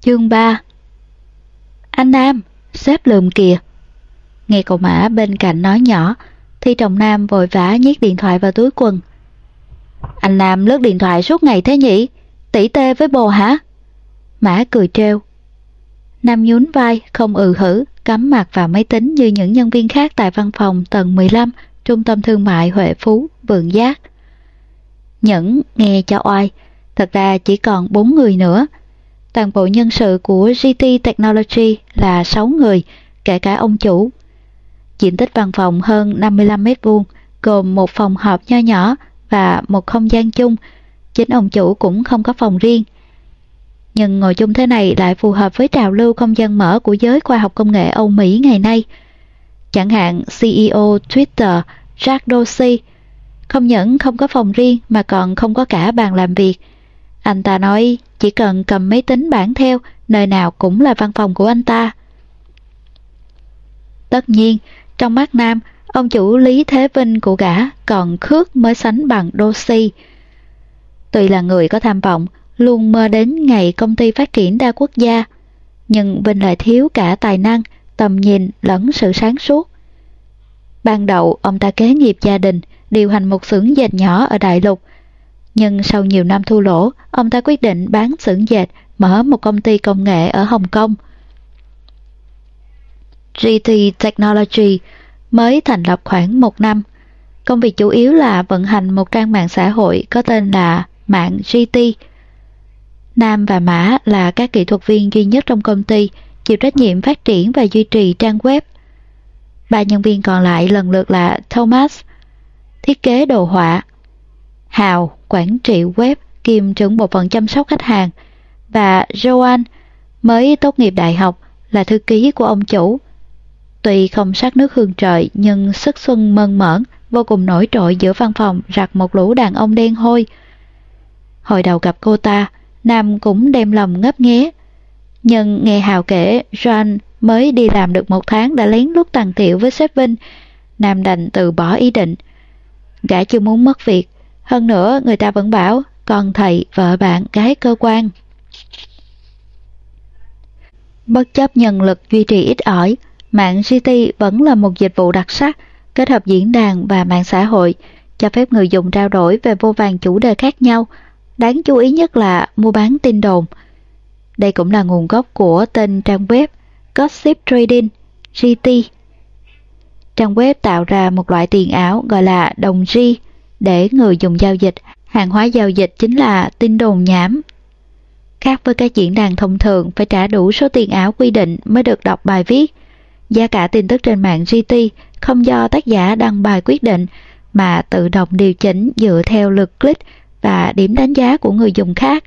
Chương 3 Anh Nam, xếp lườm kìa. Nghe cậu mã bên cạnh nói nhỏ, thì chồng Nam vội vã nhét điện thoại vào túi quần. Anh Nam lướt điện thoại suốt ngày thế nhỉ? Tỷ tê với bồ hả? Mã cười treo. Nam nhún vai, không ừ hử, cắm mặt vào máy tính như những nhân viên khác tại văn phòng tầng 15, trung tâm thương mại Huệ Phú, Vườn Giác. Nhẫn nghe cho oai, thật ra chỉ còn 4 người nữa. Toàn bộ nhân sự của GT Technology là 6 người, kể cả ông chủ. Diện tích văn phòng hơn 55 mét vuông, gồm một phòng họp nho nhỏ và một không gian chung. Chính ông chủ cũng không có phòng riêng. Nhưng ngồi chung thế này lại phù hợp với trào lưu không gian mở của giới khoa học công nghệ Âu Mỹ ngày nay. Chẳng hạn CEO Twitter Jack Dorsey không những không có phòng riêng mà còn không có cả bàn làm việc. Anh ta nói chỉ cần cầm máy tính bản theo, nơi nào cũng là văn phòng của anh ta. Tất nhiên, trong mắt Nam, ông chủ Lý Thế Vinh của gã còn khước mới sánh bằng Dorsey. Tuy là người có tham vọng, luôn mơ đến ngày công ty phát triển đa quốc gia, nhưng Vinh lại thiếu cả tài năng, tầm nhìn lẫn sự sáng suốt. Ban đầu ông ta kế nghiệp gia đình, điều hành một xưởng dệt nhỏ ở Đại Lục. Nhưng sau nhiều năm thua lỗ, ông ta quyết định bán xưởng dệt, mở một công ty công nghệ ở Hồng Kông. GT Technology mới thành lập khoảng một năm. Công việc chủ yếu là vận hành một trang mạng xã hội có tên là Mạng GT. Nam và Mã là các kỹ thuật viên duy nhất trong công ty, chịu trách nhiệm phát triển và duy trì trang web. Ba nhân viên còn lại lần lượt là Thomas, thiết kế đồ họa, Hào, quản trị web kiêm trưởng bộ phận chăm sóc khách hàng và Joan, mới tốt nghiệp đại học, là thư ký của ông chủ. Tuy không sắc nước hương trời nhưng sức xuân mơn mởn, vô cùng nổi trội giữa văn phòng rặt một lũ đàn ông đen hôi. Hồi đầu gặp cô ta, Nam cũng đem lòng ngấp nghé. Nhưng nghe Hào kể Joan mới đi làm được một tháng đã lén lút tàn tiệu với sếp Vinh, Nam đành từ bỏ ý định. Gã chưa muốn mất việc, hơn nữa người ta vẫn bảo còn thầy, vợ bạn, gái cơ quan. Bất chấp nhân lực duy trì ít ỏi, mạng GT vẫn là một dịch vụ đặc sắc, kết hợp diễn đàn và mạng xã hội, cho phép người dùng trao đổi về vô vàng chủ đề khác nhau. Đáng chú ý nhất là mua bán tin đồn. Đây cũng là nguồn gốc của tên trang web Gossip Trading, GT. Trang web tạo ra một loại tiền ảo gọi là đồng G để người dùng giao dịch. Hàng hóa giao dịch chính là tin đồn nhảm. Khác với các diễn đàn thông thường phải trả đủ số tiền ảo quy định mới được đọc bài viết. Giá cả tin tức trên mạng GT không do tác giả đăng bài quyết định mà tự động điều chỉnh dựa theo lượt click và điểm đánh giá của người dùng khác.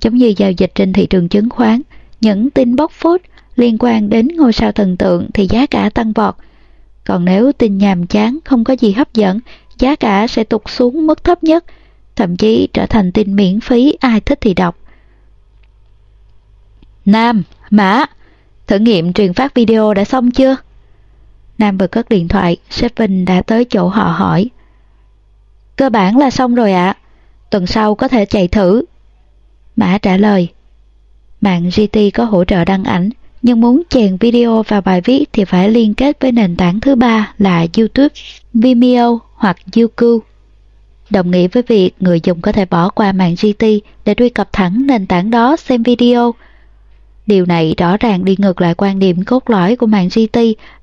Giống như giao dịch trên thị trường chứng khoán, những tin bóc phốt liên quan đến ngôi sao thần tượng thì giá cả tăng vọt. Còn nếu tin nhàm chán không có gì hấp dẫn, giá cả sẽ tụt xuống mức thấp nhất, thậm chí trở thành tin miễn phí ai thích thì đọc. Nam, Mã, thử nghiệm truyền phát video đã xong chưa? Nam vừa cất điện thoại, sếp Vinh đã tới chỗ họ hỏi. Cơ bản là xong rồi ạ, tuần sau có thể chạy thử. Mã trả lời. Mạng GT có hỗ trợ đăng ảnh, nhưng muốn chèn video vào bài viết thì phải liên kết với nền tảng thứ ba là YouTube, Vimeo hoặc Youku. Đồng nghĩa với việc người dùng có thể bỏ qua mạng GT để truy cập thẳng nền tảng đó xem video. Điều này rõ ràng đi ngược lại quan điểm cốt lõi của mạng GT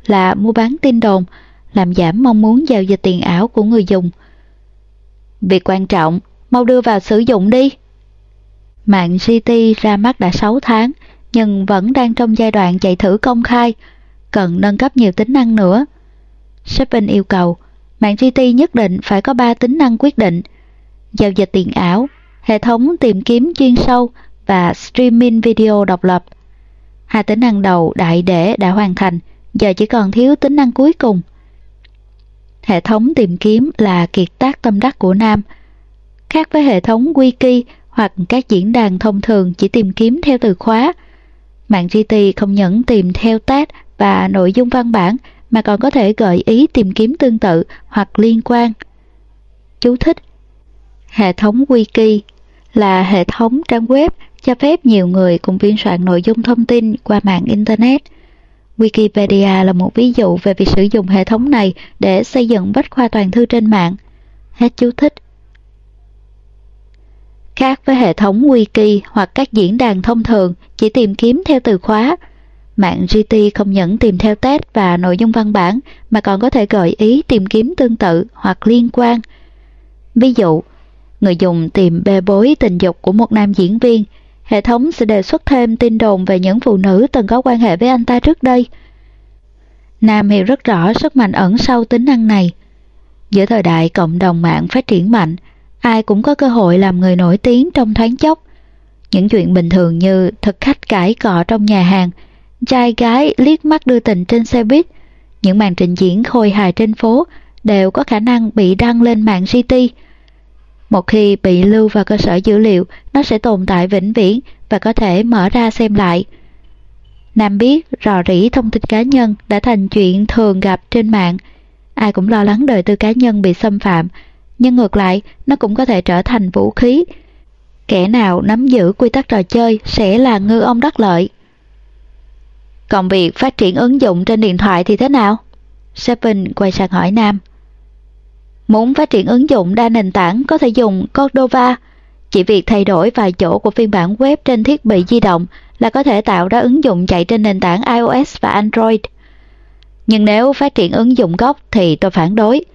là mua bán tin đồn, làm giảm mong muốn giao dịch tiền ảo của người dùng. Việc quan trọng, mau đưa vào sử dụng đi. Mạng GT ra mắt đã 6 tháng, nhưng vẫn đang trong giai đoạn chạy thử công khai, cần nâng cấp nhiều tính năng nữa. Shopping yêu cầu, mạng GT nhất định phải có 3 tính năng quyết định, giao dịch tiền ảo, hệ thống tìm kiếm chuyên sâu và streaming video độc lập. Hai tính năng đầu đại để đã hoàn thành, giờ chỉ còn thiếu tính năng cuối cùng. Hệ thống tìm kiếm là kiệt tác tâm đắc của Nam. Khác với hệ thống wiki hoặc các diễn đàn thông thường chỉ tìm kiếm theo từ khóa, Mạng GT không những tìm theo tag và nội dung văn bản mà còn có thể gợi ý tìm kiếm tương tự hoặc liên quan. Chú thích Hệ thống Wiki là hệ thống trang web cho phép nhiều người cùng biên soạn nội dung thông tin qua mạng Internet. Wikipedia là một ví dụ về việc sử dụng hệ thống này để xây dựng bách khoa toàn thư trên mạng. Hết chú thích. Khác với hệ thống wiki hoặc các diễn đàn thông thường chỉ tìm kiếm theo từ khóa, mạng GT không những tìm theo test và nội dung văn bản mà còn có thể gợi ý tìm kiếm tương tự hoặc liên quan. Ví dụ, người dùng tìm bê bối tình dục của một nam diễn viên, hệ thống sẽ đề xuất thêm tin đồn về những phụ nữ từng có quan hệ với anh ta trước đây. Nam hiểu rất rõ sức mạnh ẩn sau tính năng này. Giữa thời đại cộng đồng mạng phát triển mạnh, ai cũng có cơ hội làm người nổi tiếng trong thoáng chốc. Những chuyện bình thường như thực khách cãi cọ trong nhà hàng, trai gái liếc mắt đưa tình trên xe buýt, những màn trình diễn khôi hài trên phố đều có khả năng bị đăng lên mạng GT. Một khi bị lưu vào cơ sở dữ liệu, nó sẽ tồn tại vĩnh viễn và có thể mở ra xem lại. Nam biết rò rỉ thông tin cá nhân đã thành chuyện thường gặp trên mạng. Ai cũng lo lắng đời tư cá nhân bị xâm phạm, nhưng ngược lại, nó cũng có thể trở thành vũ khí. Kẻ nào nắm giữ quy tắc trò chơi sẽ là ngư ông đắc lợi. Còn việc phát triển ứng dụng trên điện thoại thì thế nào? Seven quay sang hỏi Nam. Muốn phát triển ứng dụng đa nền tảng có thể dùng Cordova. Chỉ việc thay đổi vài chỗ của phiên bản web trên thiết bị di động là có thể tạo ra ứng dụng chạy trên nền tảng iOS và Android. Nhưng nếu phát triển ứng dụng gốc thì tôi phản đối.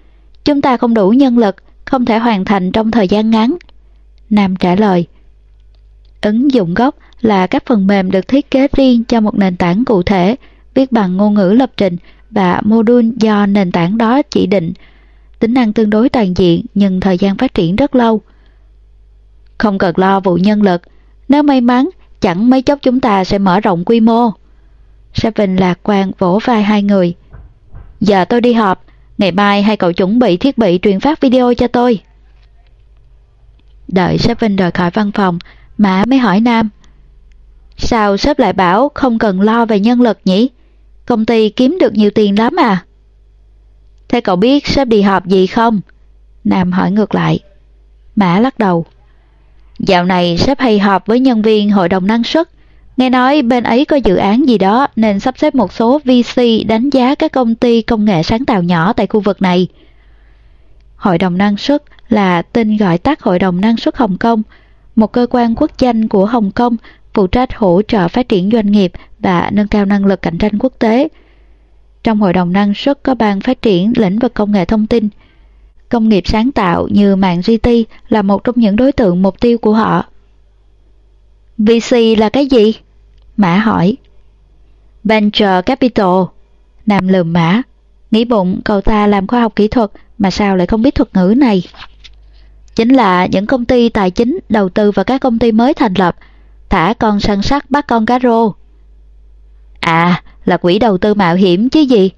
Chúng ta không đủ nhân lực, không thể hoàn thành trong thời gian ngắn. Nam trả lời. Ứng dụng gốc là các phần mềm được thiết kế riêng cho một nền tảng cụ thể, viết bằng ngôn ngữ lập trình và module do nền tảng đó chỉ định. Tính năng tương đối toàn diện nhưng thời gian phát triển rất lâu. Không cần lo vụ nhân lực, nếu may mắn, chẳng mấy chốc chúng ta sẽ mở rộng quy mô. Seven lạc quan vỗ vai hai người. Giờ tôi đi họp, ngày mai hai cậu chuẩn bị thiết bị truyền phát video cho tôi. Đợi Seven rời khỏi văn phòng, Mã mới hỏi Nam. Sao sếp lại bảo không cần lo về nhân lực nhỉ? Công ty kiếm được nhiều tiền lắm à? Thế cậu biết sếp đi họp gì không? Nam hỏi ngược lại. Mã lắc đầu. Dạo này sếp hay họp với nhân viên hội đồng năng suất. Nghe nói bên ấy có dự án gì đó nên sắp xếp một số VC đánh giá các công ty công nghệ sáng tạo nhỏ tại khu vực này. Hội đồng năng suất là tên gọi tắt Hội đồng năng suất Hồng Kông, một cơ quan quốc danh của Hồng Kông phụ trách hỗ trợ phát triển doanh nghiệp và nâng cao năng lực cạnh tranh quốc tế. Trong hội đồng năng suất có ban phát triển lĩnh vực công nghệ thông tin. Công nghiệp sáng tạo như mạng GT là một trong những đối tượng mục tiêu của họ. VC là cái gì? Mã hỏi. Venture Capital. Nam lườm mã. Nghĩ bụng, cậu ta làm khoa học kỹ thuật mà sao lại không biết thuật ngữ này? Chính là những công ty tài chính đầu tư vào các công ty mới thành lập thả con săn sắt bắt con cá rô. À, là quỹ đầu tư mạo hiểm chứ gì.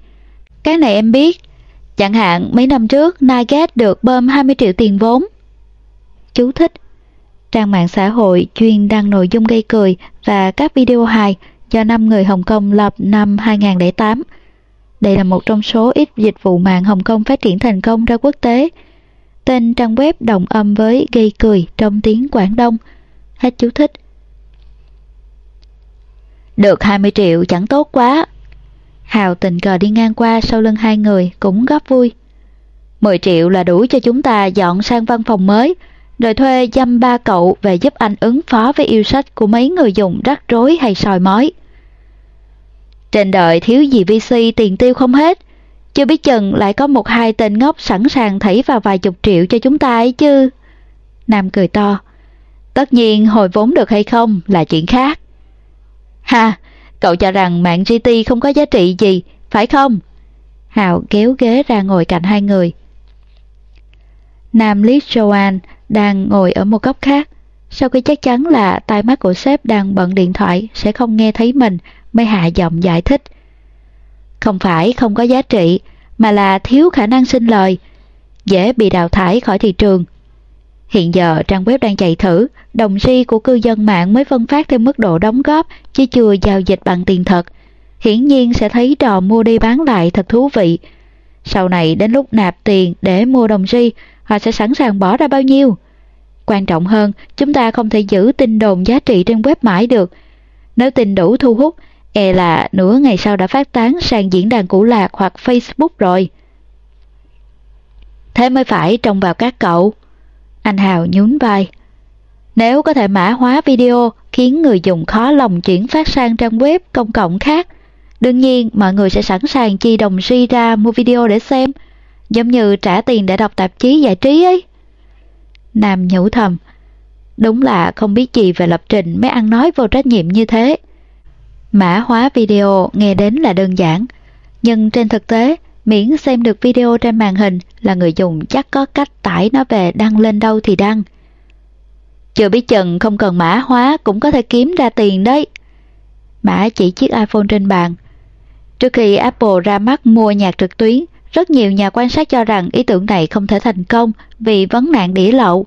Cái này em biết. Chẳng hạn mấy năm trước Nugget được bơm 20 triệu tiền vốn. Chú thích. Trang mạng xã hội chuyên đăng nội dung gây cười và các video hài do 5 người Hồng Kông lập năm 2008. Đây là một trong số ít dịch vụ mạng Hồng Kông phát triển thành công ra quốc tế. Tên trang web đồng âm với gây cười trong tiếng Quảng Đông. Hết chú thích. Được 20 triệu chẳng tốt quá. Hào tình cờ đi ngang qua sau lưng hai người cũng góp vui. 10 triệu là đủ cho chúng ta dọn sang văn phòng mới, rồi thuê dăm ba cậu về giúp anh ứng phó với yêu sách của mấy người dùng rắc rối hay sòi mói. Trên đời thiếu gì VC tiền tiêu không hết, chưa biết chừng lại có một hai tên ngốc sẵn sàng thảy vào vài chục triệu cho chúng ta ấy chứ. Nam cười to. Tất nhiên hồi vốn được hay không là chuyện khác. Ha, cậu cho rằng mạng GT không có giá trị gì, phải không? Hào kéo ghế ra ngồi cạnh hai người. Nam liếc Joanne đang ngồi ở một góc khác. Sau khi chắc chắn là tai mắt của sếp đang bận điện thoại sẽ không nghe thấy mình mới hạ giọng giải thích. Không phải không có giá trị, mà là thiếu khả năng sinh lời, dễ bị đào thải khỏi thị trường. Hiện giờ trang web đang chạy thử, đồng si của cư dân mạng mới phân phát theo mức độ đóng góp chứ chưa giao dịch bằng tiền thật. Hiển nhiên sẽ thấy trò mua đi bán lại thật thú vị. Sau này đến lúc nạp tiền để mua đồng si, họ sẽ sẵn sàng bỏ ra bao nhiêu? Quan trọng hơn, chúng ta không thể giữ tin đồn giá trị trên web mãi được. Nếu tin đủ thu hút, e là nửa ngày sau đã phát tán sang diễn đàn cũ lạc hoặc Facebook rồi. Thế mới phải trông vào các cậu. Anh Hào nhún vai. Nếu có thể mã hóa video khiến người dùng khó lòng chuyển phát sang trang web công cộng khác, đương nhiên mọi người sẽ sẵn sàng chi đồng ri ra mua video để xem, giống như trả tiền để đọc tạp chí giải trí ấy. Nam nhủ thầm, đúng là không biết gì về lập trình mới ăn nói vô trách nhiệm như thế. Mã hóa video nghe đến là đơn giản, nhưng trên thực tế, miễn xem được video trên màn hình là người dùng chắc có cách tải nó về đăng lên đâu thì đăng. Chưa biết chừng không cần mã hóa cũng có thể kiếm ra tiền đấy. Mã chỉ chiếc iPhone trên bàn. Trước khi Apple ra mắt mua nhạc trực tuyến, rất nhiều nhà quan sát cho rằng ý tưởng này không thể thành công vì vấn nạn đĩa lậu.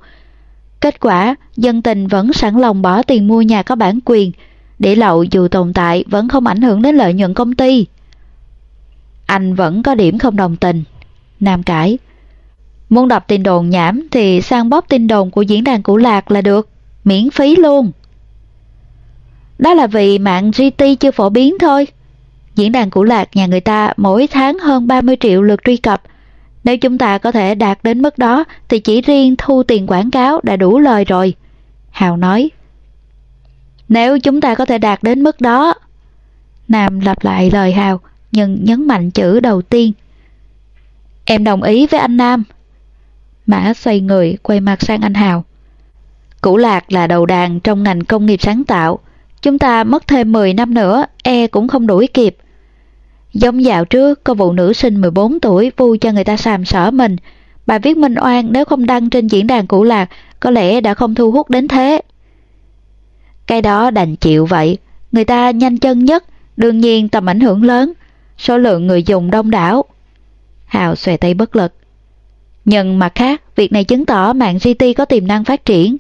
Kết quả, dân tình vẫn sẵn lòng bỏ tiền mua nhà có bản quyền, đĩa lậu dù tồn tại vẫn không ảnh hưởng đến lợi nhuận công ty. Anh vẫn có điểm không đồng tình. Nam cãi. Muốn đọc tin đồn nhảm thì sang bóp tin đồn của diễn đàn cũ lạc là được, miễn phí luôn. Đó là vì mạng GT chưa phổ biến thôi. Diễn đàn cũ lạc nhà người ta mỗi tháng hơn 30 triệu lượt truy cập. Nếu chúng ta có thể đạt đến mức đó thì chỉ riêng thu tiền quảng cáo đã đủ lời rồi. Hào nói. Nếu chúng ta có thể đạt đến mức đó. Nam lặp lại lời Hào nhưng nhấn mạnh chữ đầu tiên. Em đồng ý với anh Nam. Mã xoay người quay mặt sang anh Hào. Củ lạc là đầu đàn trong ngành công nghiệp sáng tạo. Chúng ta mất thêm 10 năm nữa, e cũng không đuổi kịp. Giống dạo trước, có vụ nữ sinh 14 tuổi vu cho người ta sàm sở mình. Bài viết minh oan nếu không đăng trên diễn đàn cũ lạc, có lẽ đã không thu hút đến thế. Cái đó đành chịu vậy. Người ta nhanh chân nhất, đương nhiên tầm ảnh hưởng lớn, số lượng người dùng đông đảo. Hào xòe tay bất lực. Nhưng mặt khác, việc này chứng tỏ mạng GT có tiềm năng phát triển.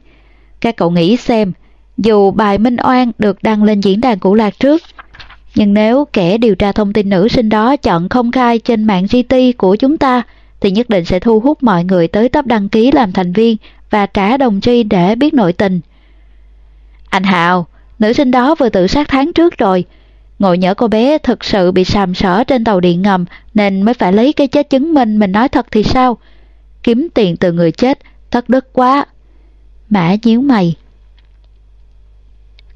Các cậu nghĩ xem, dù bài minh oan được đăng lên diễn đàn cũ lạc trước, nhưng nếu kẻ điều tra thông tin nữ sinh đó chọn không khai trên mạng GT của chúng ta, thì nhất định sẽ thu hút mọi người tới tấp đăng ký làm thành viên và trả đồng chi để biết nội tình. Anh Hào, nữ sinh đó vừa tự sát tháng trước rồi. Ngồi nhỡ cô bé thực sự bị sàm sỡ trên tàu điện ngầm nên mới phải lấy cái chết chứng minh mình nói thật thì sao? Kiếm tiền từ người chết, thất đức quá. Mã nhíu mày.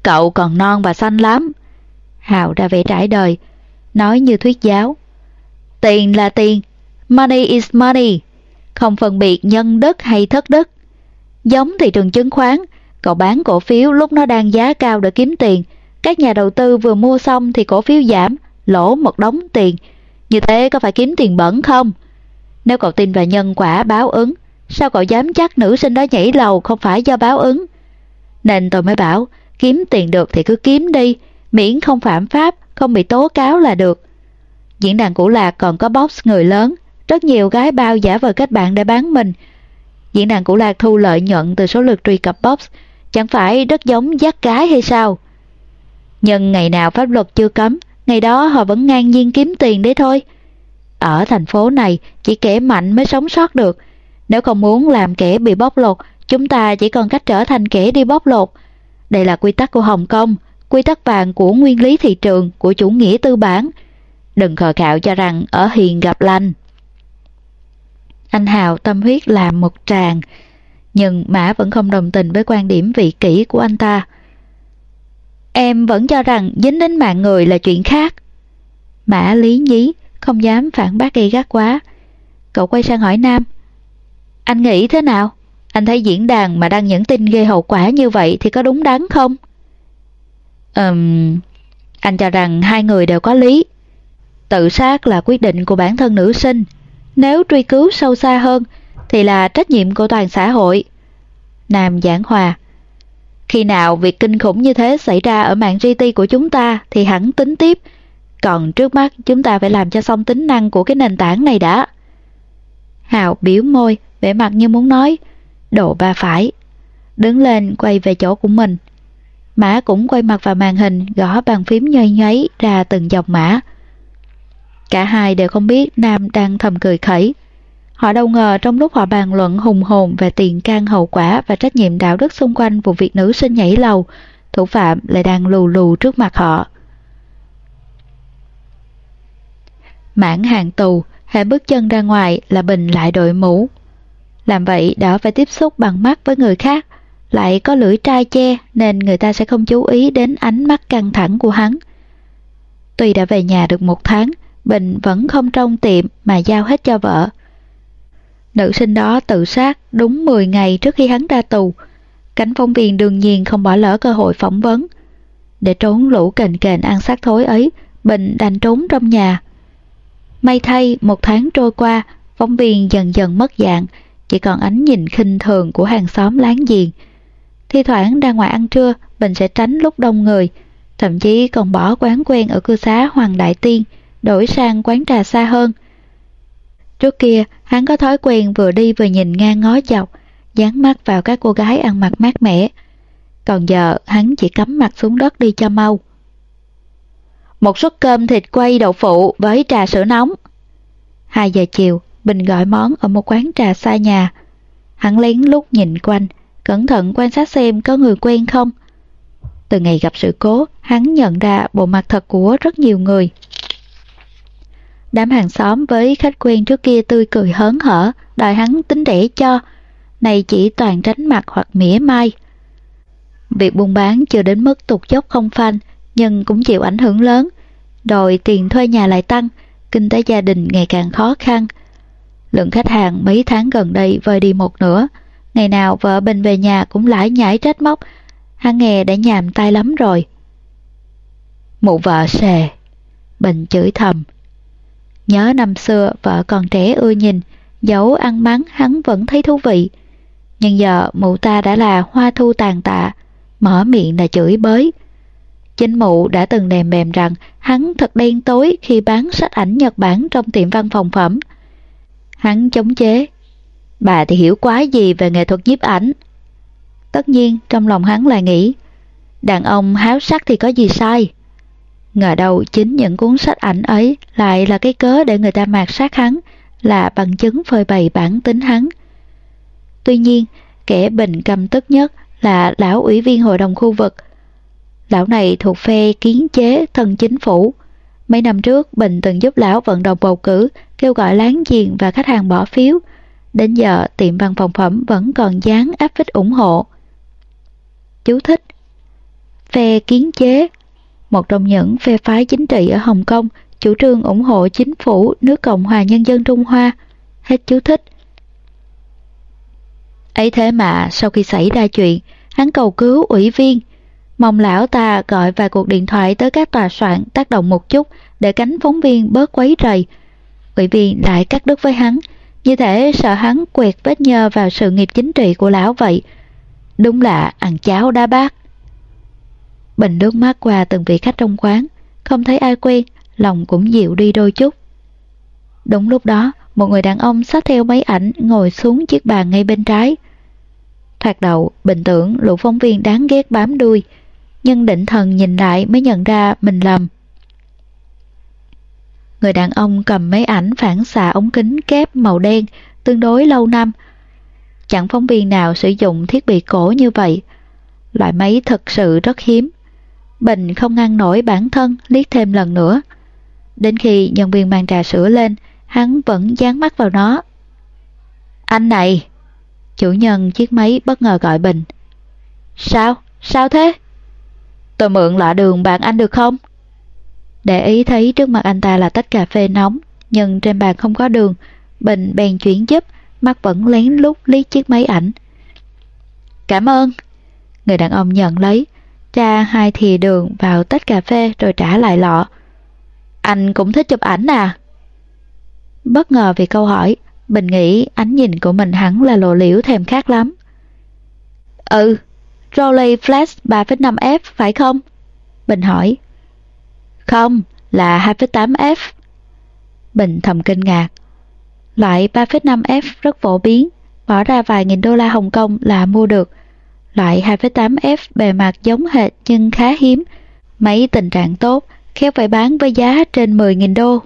Cậu còn non và xanh lắm. Hào ra vẻ trải đời, nói như thuyết giáo. Tiền là tiền, money is money, không phân biệt nhân đức hay thất đức. Giống thị trường chứng khoán, cậu bán cổ phiếu lúc nó đang giá cao để kiếm tiền, các nhà đầu tư vừa mua xong thì cổ phiếu giảm, lỗ một đống tiền. Như thế có phải kiếm tiền bẩn không? Nếu cậu tin vào nhân quả báo ứng, sao cậu dám chắc nữ sinh đó nhảy lầu không phải do báo ứng? Nên tôi mới bảo, kiếm tiền được thì cứ kiếm đi, miễn không phạm pháp, không bị tố cáo là được. Diễn đàn cũ lạc còn có box người lớn, rất nhiều gái bao giả vờ kết bạn để bán mình. Diễn đàn cũ lạc thu lợi nhuận từ số lượt truy cập box, chẳng phải rất giống giác cái hay sao? Nhưng ngày nào pháp luật chưa cấm, ngày đó họ vẫn ngang nhiên kiếm tiền đấy thôi. Ở thành phố này, chỉ kẻ mạnh mới sống sót được. Nếu không muốn làm kẻ bị bóc lột, chúng ta chỉ còn cách trở thành kẻ đi bóc lột. Đây là quy tắc của Hồng Kông, quy tắc vàng của nguyên lý thị trường, của chủ nghĩa tư bản. Đừng khờ khạo cho rằng ở hiền gặp lành. Anh Hào tâm huyết làm một tràng, nhưng Mã vẫn không đồng tình với quan điểm vị kỷ của anh ta. Em vẫn cho rằng dính đến mạng người là chuyện khác. Mã lý nhí, không dám phản bác gây gắt quá. Cậu quay sang hỏi Nam. Anh nghĩ thế nào? Anh thấy diễn đàn mà đăng những tin gây hậu quả như vậy thì có đúng đắn không? Ừm, anh cho rằng hai người đều có lý. Tự sát là quyết định của bản thân nữ sinh. Nếu truy cứu sâu xa hơn thì là trách nhiệm của toàn xã hội. Nam giảng hòa. Khi nào việc kinh khủng như thế xảy ra ở mạng GT của chúng ta thì hẳn tính tiếp. Còn trước mắt chúng ta phải làm cho xong tính năng của cái nền tảng này đã. Hào biểu môi, vẻ mặt như muốn nói, độ ba phải. Đứng lên quay về chỗ của mình. Mã cũng quay mặt vào màn hình gõ bàn phím nhoay nhoáy ra từng dòng mã. Cả hai đều không biết Nam đang thầm cười khẩy. Họ đâu ngờ trong lúc họ bàn luận hùng hồn về tiền can hậu quả và trách nhiệm đạo đức xung quanh vụ việc nữ sinh nhảy lầu, thủ phạm lại đang lù lù trước mặt họ. Mãn hàng tù, hệ bước chân ra ngoài là Bình lại đội mũ. Làm vậy đỡ phải tiếp xúc bằng mắt với người khác, lại có lưỡi trai che nên người ta sẽ không chú ý đến ánh mắt căng thẳng của hắn. Tuy đã về nhà được một tháng, Bình vẫn không trong tiệm mà giao hết cho vợ. Nữ sinh đó tự sát đúng 10 ngày trước khi hắn ra tù. Cánh phóng viên đương nhiên không bỏ lỡ cơ hội phỏng vấn. Để trốn lũ kền kền ăn xác thối ấy, Bình đành trốn trong nhà. May thay, một tháng trôi qua, phóng viên dần dần mất dạng, chỉ còn ánh nhìn khinh thường của hàng xóm láng giềng. Thi thoảng ra ngoài ăn trưa, Bình sẽ tránh lúc đông người, thậm chí còn bỏ quán quen ở cư xá Hoàng Đại Tiên, đổi sang quán trà xa hơn. Trước kia, hắn có thói quen vừa đi vừa nhìn ngang ngó dọc, dán mắt vào các cô gái ăn mặc mát mẻ. Còn giờ, hắn chỉ cắm mặt xuống đất đi cho mau. Một suất cơm thịt quay đậu phụ với trà sữa nóng. 2 giờ chiều, Bình gọi món ở một quán trà xa nhà. Hắn lén lút nhìn quanh, cẩn thận quan sát xem có người quen không. Từ ngày gặp sự cố, hắn nhận ra bộ mặt thật của rất nhiều người. Đám hàng xóm với khách quen trước kia tươi cười hớn hở, đòi hắn tính đẻ cho, này chỉ toàn tránh mặt hoặc mỉa mai. Việc buôn bán chưa đến mức tụt dốc không phanh, nhưng cũng chịu ảnh hưởng lớn. Đòi tiền thuê nhà lại tăng, kinh tế gia đình ngày càng khó khăn. Lượng khách hàng mấy tháng gần đây vơi đi một nửa. Ngày nào vợ Bình về nhà cũng lãi nhảy trách móc, hắn nghe đã nhàm tay lắm rồi. Mụ vợ xề, Bình chửi thầm. Nhớ năm xưa vợ còn trẻ ưa nhìn, dấu ăn mắng hắn vẫn thấy thú vị. Nhưng giờ mụ ta đã là hoa thu tàn tạ, mở miệng là chửi bới. Chính mụ đã từng nềm mềm rằng hắn thật đen tối khi bán sách ảnh Nhật Bản trong tiệm văn phòng phẩm. Hắn chống chế. Bà thì hiểu quá gì về nghệ thuật nhiếp ảnh. Tất nhiên trong lòng hắn là nghĩ, đàn ông háo sắc thì có gì sai. Ngờ đâu chính những cuốn sách ảnh ấy lại là cái cớ để người ta mạt sát hắn, là bằng chứng phơi bày bản tính hắn. Tuy nhiên, kẻ bình cầm tức nhất là lão ủy viên hội đồng khu vực. Lão này thuộc phe kiến chế thân chính phủ. Mấy năm trước, Bình từng giúp lão vận động bầu cử, kêu gọi láng giềng và khách hàng bỏ phiếu. Đến giờ, tiệm văn phòng phẩm vẫn còn dán áp phích ủng hộ. Chú thích Phe kiến chế một trong những phe phái chính trị ở Hồng Kông chủ trương ủng hộ chính phủ nước Cộng hòa Nhân dân Trung Hoa. Hết chú thích. ấy thế mà sau khi xảy ra chuyện, hắn cầu cứu ủy viên. Mong lão ta gọi vài cuộc điện thoại tới các tòa soạn tác động một chút để cánh phóng viên bớt quấy rầy. Ủy viên lại cắt đứt với hắn, như thể sợ hắn quẹt vết nhơ vào sự nghiệp chính trị của lão vậy. Đúng là ăn cháo đá bát. Bình nước mắt qua từng vị khách trong quán, không thấy ai quen, lòng cũng dịu đi đôi chút. Đúng lúc đó, một người đàn ông xách theo máy ảnh ngồi xuống chiếc bàn ngay bên trái. Thoạt đầu, bình tưởng lũ phóng viên đáng ghét bám đuôi, nhưng định thần nhìn lại mới nhận ra mình lầm. Người đàn ông cầm máy ảnh phản xạ ống kính kép màu đen, tương đối lâu năm. Chẳng phóng viên nào sử dụng thiết bị cổ như vậy. Loại máy thật sự rất hiếm. Bình không ngăn nổi bản thân liếc thêm lần nữa. Đến khi nhân viên mang trà sữa lên, hắn vẫn dán mắt vào nó. Anh này! Chủ nhân chiếc máy bất ngờ gọi Bình. Sao? Sao thế? Tôi mượn lọ đường bạn anh được không? Để ý thấy trước mặt anh ta là tách cà phê nóng, nhưng trên bàn không có đường. Bình bèn chuyển giúp, mắt vẫn lén lút liếc chiếc máy ảnh. Cảm ơn. Người đàn ông nhận lấy, Cha hai thìa đường vào tách cà phê rồi trả lại lọ. Anh cũng thích chụp ảnh à? Bất ngờ vì câu hỏi, Bình nghĩ ánh nhìn của mình hẳn là lộ liễu thèm khát lắm. Ừ, Rolly Flash 3.5F phải không? Bình hỏi. Không, là 2.8F. Bình thầm kinh ngạc. Loại 3.5F rất phổ biến, bỏ ra vài nghìn đô la Hồng Kông là mua được, Loại 2,8F bề mặt giống hệt nhưng khá hiếm. Máy tình trạng tốt, khéo phải bán với giá trên 10.000 đô.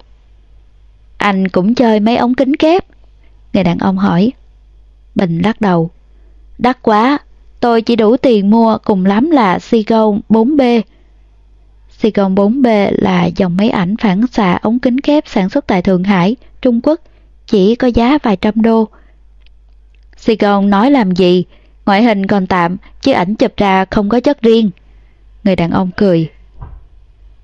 Anh cũng chơi mấy ống kính kép. Người đàn ông hỏi. Bình lắc đầu. Đắt quá, tôi chỉ đủ tiền mua cùng lắm là Seagull 4B. Seagull 4B là dòng máy ảnh phản xạ ống kính kép sản xuất tại Thượng Hải, Trung Quốc, chỉ có giá vài trăm đô. Seagull nói làm gì, ngoại hình còn tạm, chứ ảnh chụp ra không có chất riêng. Người đàn ông cười.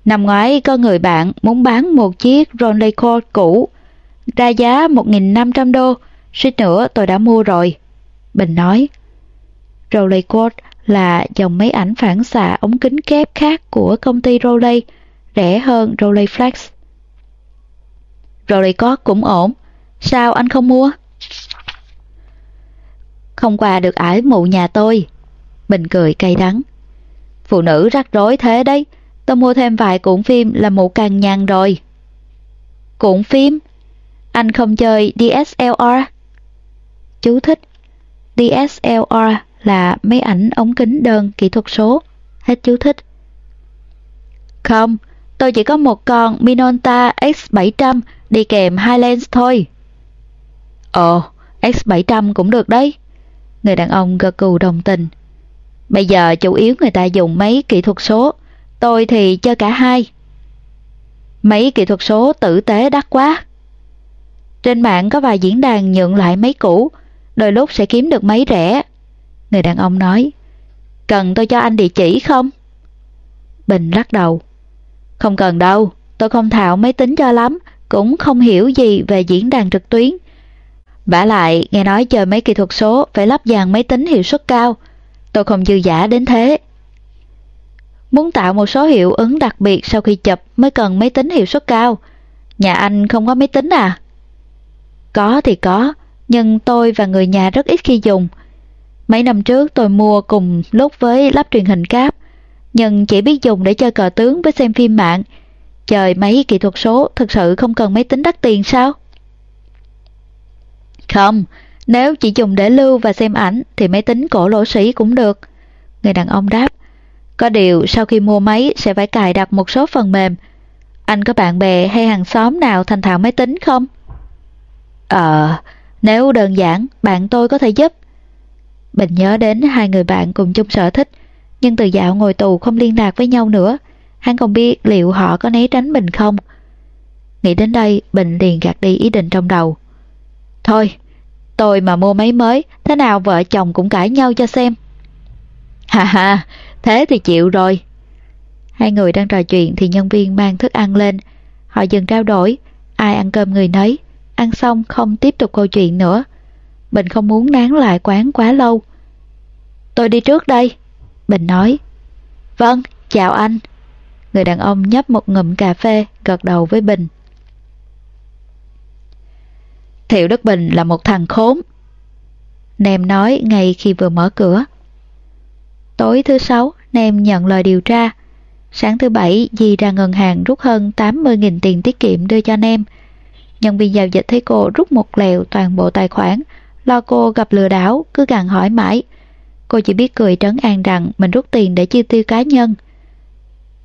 Năm ngoái có người bạn muốn bán một chiếc Rolleicord cũ, ra giá 1.500 đô, suýt nữa tôi đã mua rồi. Bình nói. Rolleicord là dòng máy ảnh phản xạ ống kính kép khác của công ty Rolei, rẻ hơn Rolleiflex. Rolleicord cũng ổn, sao anh không mua? Không qua được ải mụ nhà tôi. Bình cười cay đắng. Phụ nữ rắc rối thế đấy, tôi mua thêm vài cuộn phim là mụ càng nhàn rồi. Cuộn phim? Anh không chơi DSLR? Chú thích. DSLR là máy ảnh ống kính đơn kỹ thuật số. Hết chú thích. Không, tôi chỉ có một con Minolta X700 đi kèm hai lens thôi. Ồ, X700 cũng được đấy. Người đàn ông gật cù đồng tình. Bây giờ chủ yếu người ta dùng mấy kỹ thuật số, tôi thì chơi cả hai. Mấy kỹ thuật số tử tế đắt quá. Trên mạng có vài diễn đàn nhượng lại mấy cũ, đôi lúc sẽ kiếm được mấy rẻ. Người đàn ông nói, cần tôi cho anh địa chỉ không? Bình lắc đầu. Không cần đâu, tôi không thạo máy tính cho lắm, cũng không hiểu gì về diễn đàn trực tuyến vả lại, nghe nói chơi mấy kỹ thuật số phải lắp dàn máy tính hiệu suất cao. Tôi không dư giả đến thế. Muốn tạo một số hiệu ứng đặc biệt sau khi chụp mới cần máy tính hiệu suất cao. Nhà anh không có máy tính à? Có thì có, nhưng tôi và người nhà rất ít khi dùng. Mấy năm trước tôi mua cùng lúc với lắp truyền hình cáp, nhưng chỉ biết dùng để chơi cờ tướng với xem phim mạng. Trời mấy kỹ thuật số thực sự không cần máy tính đắt tiền sao? Không, nếu chỉ dùng để lưu và xem ảnh thì máy tính cổ lỗ sĩ cũng được. Người đàn ông đáp. Có điều sau khi mua máy sẽ phải cài đặt một số phần mềm. Anh có bạn bè hay hàng xóm nào thành thạo máy tính không? Ờ, nếu đơn giản, bạn tôi có thể giúp. Bình nhớ đến hai người bạn cùng chung sở thích, nhưng từ dạo ngồi tù không liên lạc với nhau nữa. Hắn không biết liệu họ có né tránh Bình không. Nghĩ đến đây, Bình liền gạt đi ý định trong đầu. Thôi, tôi mà mua máy mới, thế nào vợ chồng cũng cãi nhau cho xem. Hà hà, thế thì chịu rồi. Hai người đang trò chuyện thì nhân viên mang thức ăn lên. Họ dừng trao đổi, ai ăn cơm người nấy. Ăn xong không tiếp tục câu chuyện nữa. Bình không muốn nán lại quán quá lâu. Tôi đi trước đây. Bình nói. Vâng, chào anh. Người đàn ông nhấp một ngụm cà phê, gật đầu với Bình. Thiệu Đức Bình là một thằng khốn. Nem nói ngay khi vừa mở cửa. Tối thứ sáu, Nem nhận lời điều tra. Sáng thứ bảy, dì ra ngân hàng rút hơn 80.000 tiền tiết kiệm đưa cho Nem. Nhân viên giao dịch thấy cô rút một lèo toàn bộ tài khoản, lo cô gặp lừa đảo, cứ gằn hỏi mãi. Cô chỉ biết cười trấn an rằng mình rút tiền để chi tiêu cá nhân.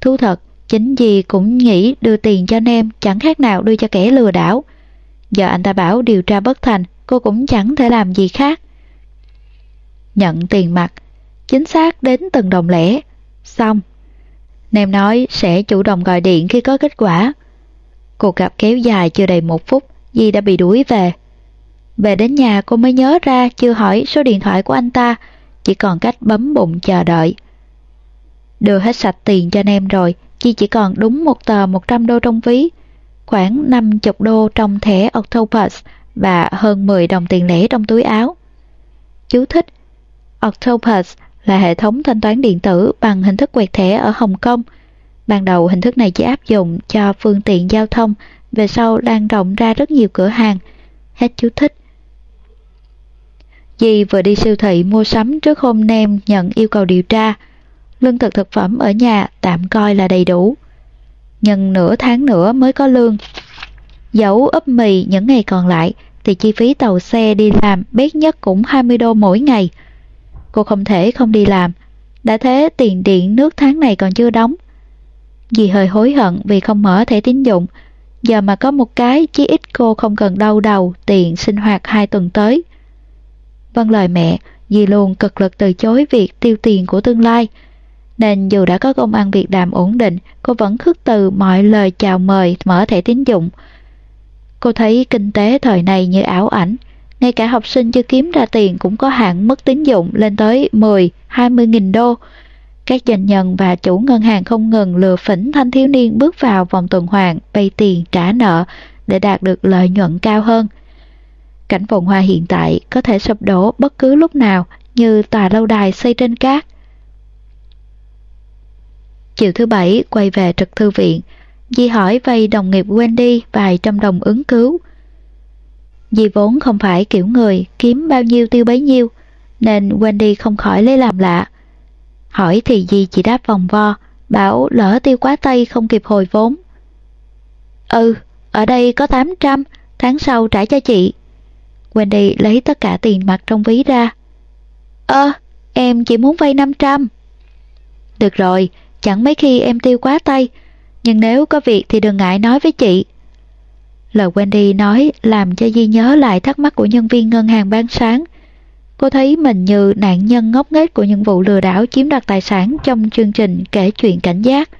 Thú thật, chính dì cũng nghĩ đưa tiền cho Nem chẳng khác nào đưa cho kẻ lừa đảo. Giờ anh ta bảo điều tra bất thành, cô cũng chẳng thể làm gì khác. Nhận tiền mặt, chính xác đến từng đồng lẻ. Xong. Nem nói sẽ chủ động gọi điện khi có kết quả. Cuộc gặp kéo dài chưa đầy một phút, Di đã bị đuổi về. Về đến nhà cô mới nhớ ra chưa hỏi số điện thoại của anh ta, chỉ còn cách bấm bụng chờ đợi. Đưa hết sạch tiền cho Nem rồi, Chi chỉ còn đúng một tờ 100 đô trong ví, khoảng 50 đô trong thẻ Octopus và hơn 10 đồng tiền lẻ trong túi áo. Chú thích Octopus là hệ thống thanh toán điện tử bằng hình thức quẹt thẻ ở Hồng Kông. Ban đầu hình thức này chỉ áp dụng cho phương tiện giao thông, về sau lan rộng ra rất nhiều cửa hàng. Hết chú thích. Dì vừa đi siêu thị mua sắm trước hôm nem nhận yêu cầu điều tra. Lương thực thực phẩm ở nhà tạm coi là đầy đủ. Nhưng nửa tháng nữa mới có lương. Dẫu ấp mì những ngày còn lại thì chi phí tàu xe đi làm bét nhất cũng 20 đô mỗi ngày. Cô không thể không đi làm. Đã thế tiền điện nước tháng này còn chưa đóng. Dì hơi hối hận vì không mở thẻ tín dụng, Giờ mà có một cái, chí ít cô không cần đau đầu tiền sinh hoạt hai tuần tới. Vâng lời mẹ, Dì luôn cực lực từ chối việc tiêu tiền của tương lai. Nên dù đã có công ăn việc làm ổn định, cô vẫn khước từ mọi lời chào mời mở thẻ tín dụng. Cô thấy kinh tế thời này như ảo ảnh, ngay cả học sinh chưa kiếm ra tiền cũng có hạn mức tín dụng lên tới 10, 20 nghìn đô. Các doanh nhân và chủ ngân hàng không ngừng lừa phỉnh thanh thiếu niên bước vào vòng tuần hoàn, vay tiền, trả nợ để đạt được lợi nhuận cao hơn. Cảnh vườn hoa hiện tại có thể sụp đổ bất cứ lúc nào như tòa lâu đài xây trên cát. Chiều thứ bảy quay về trực thư viện, Di hỏi vay đồng nghiệp Wendy vài trăm đồng ứng cứu. Di vốn không phải kiểu người kiếm bao nhiêu tiêu bấy nhiêu, nên Wendy không khỏi lấy làm lạ. Hỏi thì Di chỉ đáp vòng vo, bảo lỡ tiêu quá tay không kịp hồi vốn. Ừ, ở đây có 800, tháng sau trả cho chị. Wendy lấy tất cả tiền mặt trong ví ra. Ơ, em chỉ muốn vay 500. Được rồi, chẳng mấy khi em tiêu quá tay, nhưng nếu có việc thì đừng ngại nói với chị. Lời Wendy nói làm cho Di nhớ lại thắc mắc của nhân viên ngân hàng ban sáng. Cô thấy mình như nạn nhân ngốc nghếch của những vụ lừa đảo chiếm đoạt tài sản trong chương trình kể chuyện cảnh giác.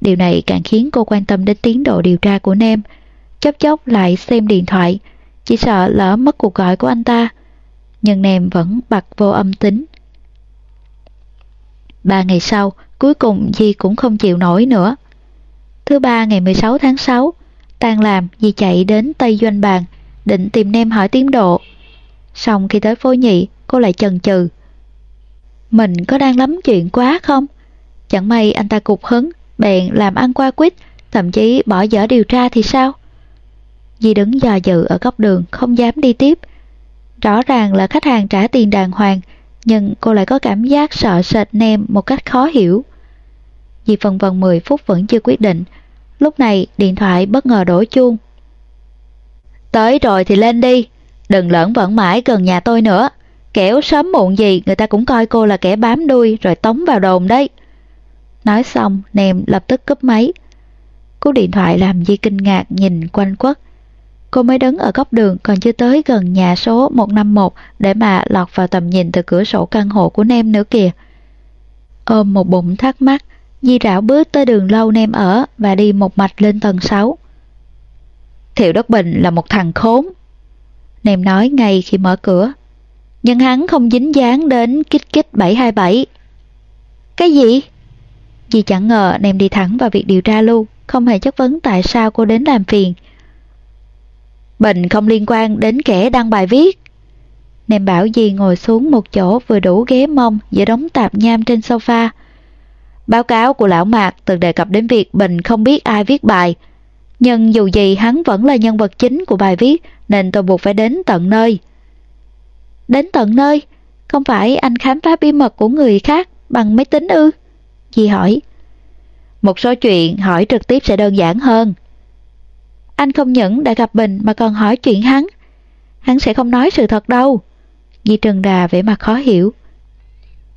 Điều này càng khiến cô quan tâm đến tiến độ điều tra của Nem. Chốc chốc lại xem điện thoại, chỉ sợ lỡ mất cuộc gọi của anh ta. Nhưng Nem vẫn bật vô âm tính. Ba ngày sau, cuối cùng Di cũng không chịu nổi nữa. Thứ ba ngày 16 tháng 6, tan làm Di chạy đến Tây Doanh Bàn, định tìm Nem hỏi tiến độ. Xong khi tới phố nhị, cô lại chần chừ. Mình có đang lắm chuyện quá không? Chẳng may anh ta cục hứng, bèn làm ăn qua quýt, thậm chí bỏ dở điều tra thì sao? Di đứng dò dự ở góc đường, không dám đi tiếp. Rõ ràng là khách hàng trả tiền đàng hoàng, nhưng cô lại có cảm giác sợ sệt nem một cách khó hiểu. Di phần vần 10 phút vẫn chưa quyết định. Lúc này điện thoại bất ngờ đổ chuông. Tới rồi thì lên đi, đừng lỡn vẫn mãi gần nhà tôi nữa. Kẻo sớm muộn gì người ta cũng coi cô là kẻ bám đuôi rồi tống vào đồn đấy. Nói xong, nèm lập tức cúp máy. Cú điện thoại làm Di kinh ngạc nhìn quanh quất. Cô mới đứng ở góc đường còn chưa tới gần nhà số 151 để mà lọt vào tầm nhìn từ cửa sổ căn hộ của Nem nữa kìa. Ôm một bụng thắc mắc, Di rảo bước tới đường lâu Nem ở và đi một mạch lên tầng 6. Thiệu Đất Bình là một thằng khốn. Nem nói ngay khi mở cửa. Nhưng hắn không dính dáng đến kích kích 727. Cái gì? Di chẳng ngờ Nem đi thẳng vào việc điều tra luôn, không hề chất vấn tại sao cô đến làm phiền. Bình không liên quan đến kẻ đăng bài viết. Nem bảo Di ngồi xuống một chỗ vừa đủ ghế mông giữa đống tạp nham trên sofa. Báo cáo của lão Mạc từng đề cập đến việc Bình không biết ai viết bài. Nhưng dù gì hắn vẫn là nhân vật chính của bài viết nên tôi buộc phải đến tận nơi. Đến tận nơi? Không phải anh khám phá bí mật của người khác bằng máy tính ư? Dì hỏi. Một số chuyện hỏi trực tiếp sẽ đơn giản hơn. Anh không những đã gặp Bình mà còn hỏi chuyện hắn. Hắn sẽ không nói sự thật đâu. Dì Trần Đà vẻ mặt khó hiểu.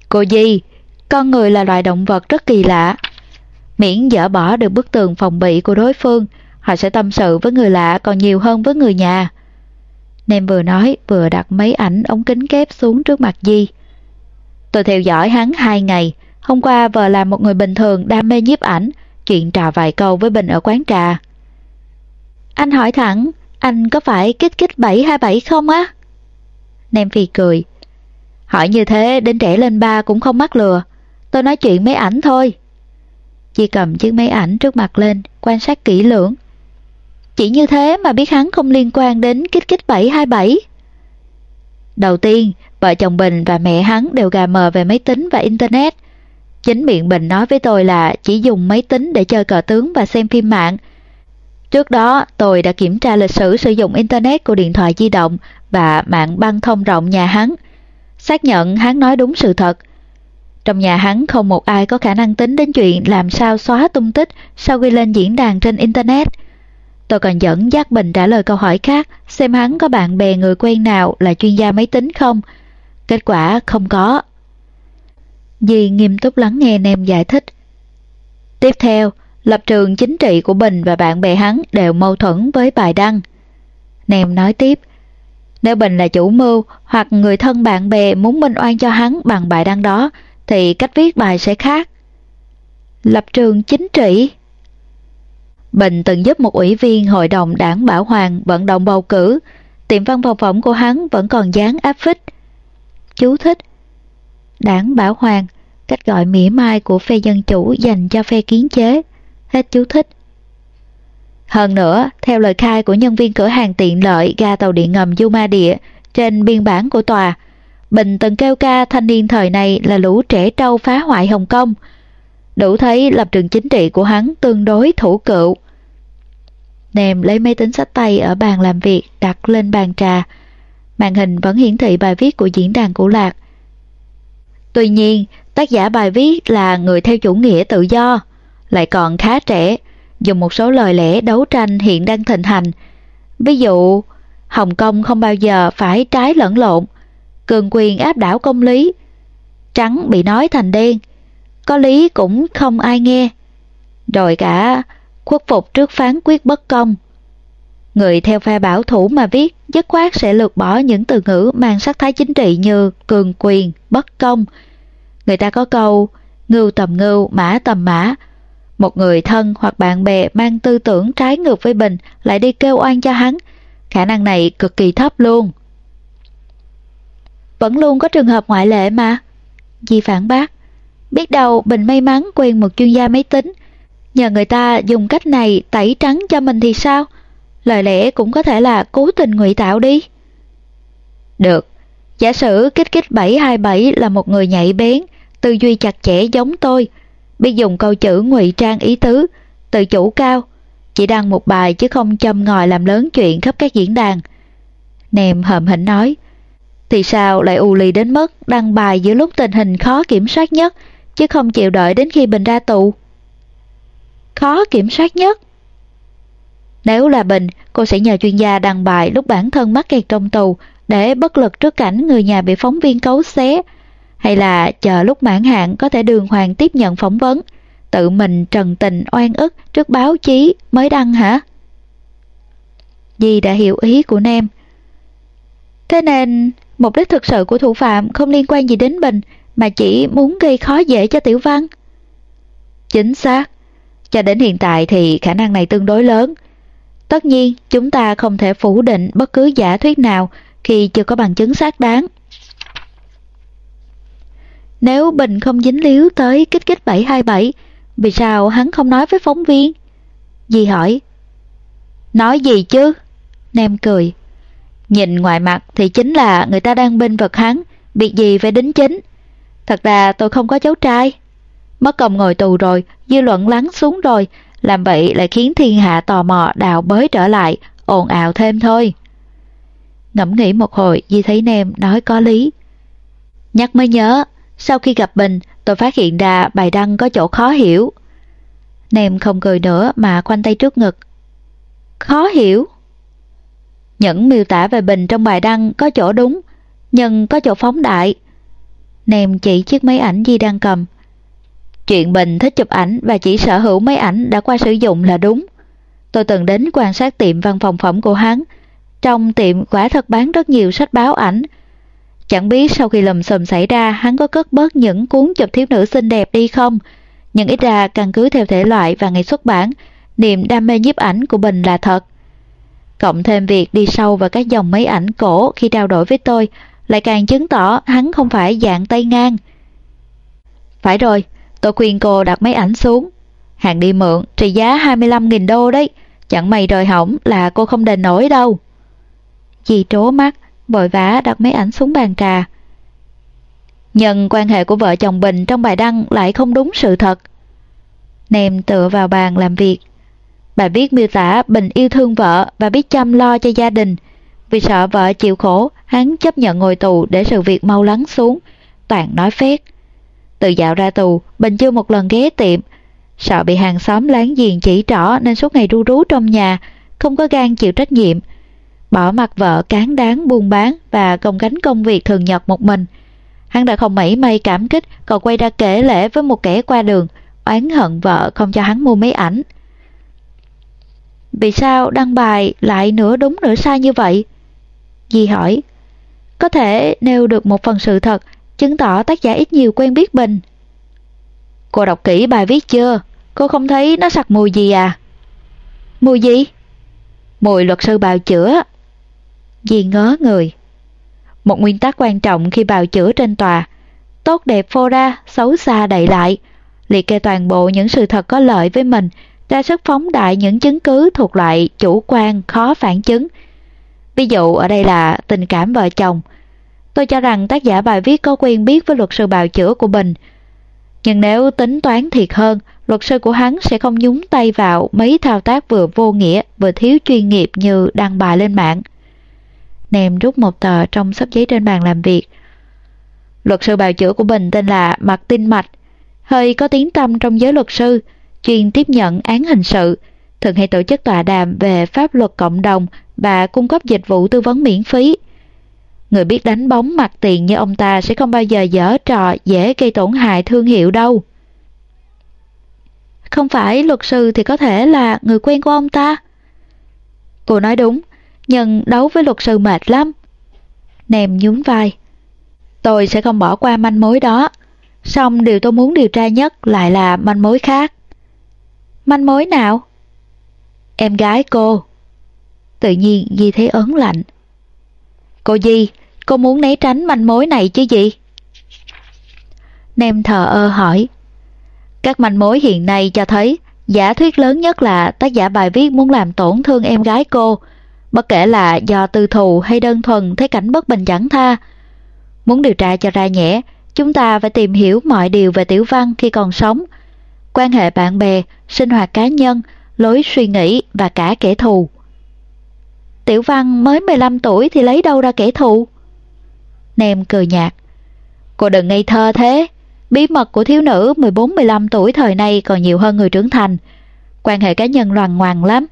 Cô Di, con người là loài động vật rất kỳ lạ. Miễn dỡ bỏ được bức tường phòng bị của đối phương, họ sẽ tâm sự với người lạ còn nhiều hơn với người nhà. Nem vừa nói vừa đặt mấy ảnh ống kính kép xuống trước mặt Di. Tôi theo dõi hắn hai ngày. Hôm qua vợ là một người bình thường đam mê nhiếp ảnh, chuyện trò vài câu với Bình ở quán trà. Anh hỏi thẳng, anh có phải kích kích 727 không á? Nem phì cười. Hỏi như thế đến trẻ lên ba cũng không mắc lừa. Tôi nói chuyện mấy ảnh thôi. Chị cầm chiếc máy ảnh trước mặt lên, quan sát kỹ lưỡng. Chỉ như thế mà biết hắn không liên quan đến kích kích 727. Đầu tiên, vợ chồng Bình và mẹ hắn đều gà mờ về máy tính và Internet. Chính miệng Bình nói với tôi là chỉ dùng máy tính để chơi cờ tướng và xem phim mạng, Trước đó, tôi đã kiểm tra lịch sử sử dụng Internet của điện thoại di động và mạng băng thông rộng nhà hắn. Xác nhận hắn nói đúng sự thật. Trong nhà hắn không một ai có khả năng tính đến chuyện làm sao xóa tung tích sau khi lên diễn đàn trên Internet. Tôi còn dẫn dắt Bình trả lời câu hỏi khác xem hắn có bạn bè người quen nào là chuyên gia máy tính không. Kết quả không có. Dì nghiêm túc lắng nghe Nem giải thích. Tiếp theo, Lập trường chính trị của Bình và bạn bè hắn đều mâu thuẫn với bài đăng. Nem nói tiếp, nếu Bình là chủ mưu hoặc người thân bạn bè muốn minh oan cho hắn bằng bài đăng đó, thì cách viết bài sẽ khác. Lập trường chính trị Bình từng giúp một ủy viên hội đồng đảng Bảo Hoàng vận động bầu cử, tiệm văn phòng phẩm của hắn vẫn còn dán áp phích. Chú thích Đảng Bảo Hoàng, cách gọi mỉa mai của phe dân chủ dành cho phe kiến chế. Hết chú thích. Hơn nữa, theo lời khai của nhân viên cửa hàng tiện lợi ga tàu điện ngầm Yuma Địa trên biên bản của tòa, Bình từng kêu ca thanh niên thời này là lũ trẻ trâu phá hoại Hồng Kông. Đủ thấy lập trường chính trị của hắn tương đối thủ cựu. Nèm lấy máy tính sách tay ở bàn làm việc đặt lên bàn trà. Màn hình vẫn hiển thị bài viết của diễn đàn của Lạc. Tuy nhiên, tác giả bài viết là người theo chủ nghĩa tự do, lại còn khá trẻ, dùng một số lời lẽ đấu tranh hiện đang thịnh hành. Ví dụ, Hồng Kông không bao giờ phải trái lẫn lộn, cường quyền áp đảo công lý, trắng bị nói thành đen, có lý cũng không ai nghe. Rồi cả khuất phục trước phán quyết bất công. Người theo phe bảo thủ mà viết dứt khoát sẽ lược bỏ những từ ngữ mang sắc thái chính trị như cường quyền, bất công. Người ta có câu ngưu tầm ngưu, mã tầm mã. Một người thân hoặc bạn bè mang tư tưởng trái ngược với Bình lại đi kêu oan cho hắn. Khả năng này cực kỳ thấp luôn. Vẫn luôn có trường hợp ngoại lệ mà. Di phản bác. Biết đâu Bình may mắn quen một chuyên gia máy tính. Nhờ người ta dùng cách này tẩy trắng cho mình thì sao? Lời lẽ cũng có thể là cố tình ngụy tạo đi. Được. Giả sử kích kích 727 là một người nhạy bén, tư duy chặt chẽ giống tôi, biết dùng câu chữ ngụy trang ý tứ, tự chủ cao, chỉ đăng một bài chứ không châm ngòi làm lớn chuyện khắp các diễn đàn. Nèm hậm hĩnh nói, thì sao lại ù lì đến mức đăng bài giữa lúc tình hình khó kiểm soát nhất, chứ không chịu đợi đến khi Bình ra tù? Khó kiểm soát nhất? Nếu là Bình, cô sẽ nhờ chuyên gia đăng bài lúc bản thân mắc kẹt trong tù để bất lực trước cảnh người nhà bị phóng viên cấu xé, hay là chờ lúc mãn hạn có thể đường hoàng tiếp nhận phỏng vấn, tự mình trần tình oan ức trước báo chí mới đăng hả? Di đã hiểu ý của Nem. Thế nên, mục đích thực sự của thủ phạm không liên quan gì đến Bình, mà chỉ muốn gây khó dễ cho Tiểu Văn. Chính xác. Cho đến hiện tại thì khả năng này tương đối lớn. Tất nhiên, chúng ta không thể phủ định bất cứ giả thuyết nào khi chưa có bằng chứng xác đáng. Nếu Bình không dính líu tới kích kích 727, vì sao hắn không nói với phóng viên? Dì hỏi. Nói gì chứ? Nem cười. Nhìn ngoài mặt thì chính là người ta đang binh vật hắn, việc gì phải đính chính. Thật ra tôi không có cháu trai. Mất công ngồi tù rồi, dư luận lắng xuống rồi, làm vậy lại khiến thiên hạ tò mò đào bới trở lại, ồn ào thêm thôi. Ngẫm nghĩ một hồi, Di thấy Nem nói có lý. Nhắc mới nhớ, sau khi gặp Bình, tôi phát hiện ra bài đăng có chỗ khó hiểu. Nem không cười nữa mà khoanh tay trước ngực. Khó hiểu? Những miêu tả về Bình trong bài đăng có chỗ đúng, nhưng có chỗ phóng đại. Nèm chỉ chiếc máy ảnh Di đang cầm. Chuyện Bình thích chụp ảnh và chỉ sở hữu máy ảnh đã qua sử dụng là đúng. Tôi từng đến quan sát tiệm văn phòng phẩm của hắn. Trong tiệm quả thật bán rất nhiều sách báo ảnh, Chẳng biết sau khi lầm xùm xảy ra hắn có cất bớt những cuốn chụp thiếu nữ xinh đẹp đi không? Nhưng ít ra căn cứ theo thể loại và ngày xuất bản, niềm đam mê nhiếp ảnh của Bình là thật. Cộng thêm việc đi sâu vào các dòng máy ảnh cổ khi trao đổi với tôi, lại càng chứng tỏ hắn không phải dạng tay ngang. Phải rồi, tôi khuyên cô đặt máy ảnh xuống. Hàng đi mượn, trị giá 25.000 đô đấy. Chẳng may rời hỏng là cô không đền nổi đâu. Dì trố mắt, vội vã đặt máy ảnh xuống bàn trà. Nhân quan hệ của vợ chồng Bình trong bài đăng lại không đúng sự thật. Nem tựa vào bàn làm việc. Bà viết miêu tả Bình yêu thương vợ và biết chăm lo cho gia đình. Vì sợ vợ chịu khổ, hắn chấp nhận ngồi tù để sự việc mau lắng xuống. Toàn nói phét. Từ dạo ra tù, Bình chưa một lần ghé tiệm. Sợ bị hàng xóm láng giềng chỉ trỏ nên suốt ngày ru rú trong nhà, không có gan chịu trách nhiệm bỏ mặt vợ cán đáng buôn bán và công gánh công việc thường nhật một mình. Hắn đã không mảy may cảm kích còn quay ra kể lễ với một kẻ qua đường, oán hận vợ không cho hắn mua mấy ảnh. Vì sao đăng bài lại nửa đúng nửa sai như vậy? Di hỏi. Có thể nêu được một phần sự thật, chứng tỏ tác giả ít nhiều quen biết Bình. Cô đọc kỹ bài viết chưa? Cô không thấy nó sặc mùi gì à? Mùi gì? Mùi luật sư bào chữa. Di ngớ người. Một nguyên tắc quan trọng khi bào chữa trên tòa. Tốt đẹp phô ra, xấu xa đậy lại. Liệt kê toàn bộ những sự thật có lợi với mình, ra sức phóng đại những chứng cứ thuộc loại chủ quan khó phản chứng. Ví dụ ở đây là tình cảm vợ chồng. Tôi cho rằng tác giả bài viết có quyền biết với luật sư bào chữa của mình. Nhưng nếu tính toán thiệt hơn, luật sư của hắn sẽ không nhúng tay vào mấy thao tác vừa vô nghĩa vừa thiếu chuyên nghiệp như đăng bài lên mạng. Nèm rút một tờ trong sắp giấy trên bàn làm việc. Luật sư bào chữa của Bình tên là Martin Mạch, hơi có tiếng tăm trong giới luật sư, chuyên tiếp nhận án hình sự, thường hay tổ chức tọa đàm về pháp luật cộng đồng và cung cấp dịch vụ tư vấn miễn phí. Người biết đánh bóng mặt tiền như ông ta sẽ không bao giờ dở trò dễ gây tổn hại thương hiệu đâu. Không phải luật sư thì có thể là người quen của ông ta. Cô nói đúng, nhưng đấu với luật sư mệt lắm. Nèm nhún vai. Tôi sẽ không bỏ qua manh mối đó. Xong điều tôi muốn điều tra nhất lại là manh mối khác. Manh mối nào? Em gái cô. Tự nhiên Di thấy ớn lạnh. Cô Di, cô muốn né tránh manh mối này chứ gì? Nem thờ ơ hỏi. Các manh mối hiện nay cho thấy giả thuyết lớn nhất là tác giả bài viết muốn làm tổn thương em gái cô, bất kể là do tư thù hay đơn thuần thấy cảnh bất bình chẳng tha. Muốn điều tra cho ra nhẽ, chúng ta phải tìm hiểu mọi điều về Tiểu Văn khi còn sống, quan hệ bạn bè, sinh hoạt cá nhân, lối suy nghĩ và cả kẻ thù. Tiểu Văn mới 15 tuổi thì lấy đâu ra kẻ thù? Nem cười nhạt. Cô đừng ngây thơ thế. Bí mật của thiếu nữ 14-15 tuổi thời nay còn nhiều hơn người trưởng thành. Quan hệ cá nhân loàn hoàng lắm.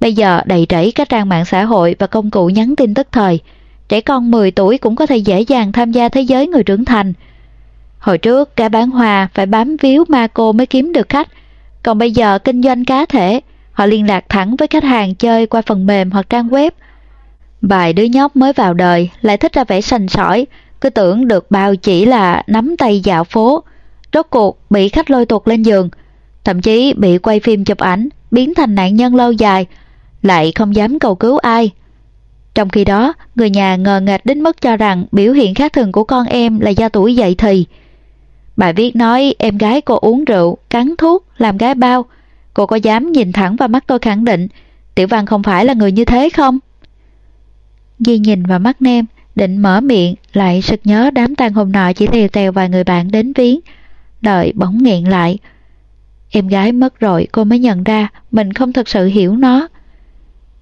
Bây giờ đầy rẫy các trang mạng xã hội và công cụ nhắn tin tức thời. Trẻ con 10 tuổi cũng có thể dễ dàng tham gia thế giới người trưởng thành. Hồi trước cả bán hoa phải bám víu ma cô mới kiếm được khách. Còn bây giờ kinh doanh cá thể, họ liên lạc thẳng với khách hàng chơi qua phần mềm hoặc trang web. Vài đứa nhóc mới vào đời lại thích ra vẻ sành sỏi, cứ tưởng được bao chỉ là nắm tay dạo phố. Rốt cuộc bị khách lôi tuột lên giường, thậm chí bị quay phim chụp ảnh, biến thành nạn nhân lâu dài, lại không dám cầu cứu ai. Trong khi đó, người nhà ngờ nghệch đến mức cho rằng biểu hiện khác thường của con em là do tuổi dậy thì. Bài viết nói em gái cô uống rượu, cắn thuốc, làm gái bao. Cô có dám nhìn thẳng vào mắt tôi khẳng định Tiểu Văn không phải là người như thế không? Di nhìn vào mắt Nem, định mở miệng, lại sực nhớ đám tang hôm nọ chỉ tèo tèo vài người bạn đến viếng. Đợi bỗng nghẹn lại. Em gái mất rồi cô mới nhận ra mình không thực sự hiểu nó.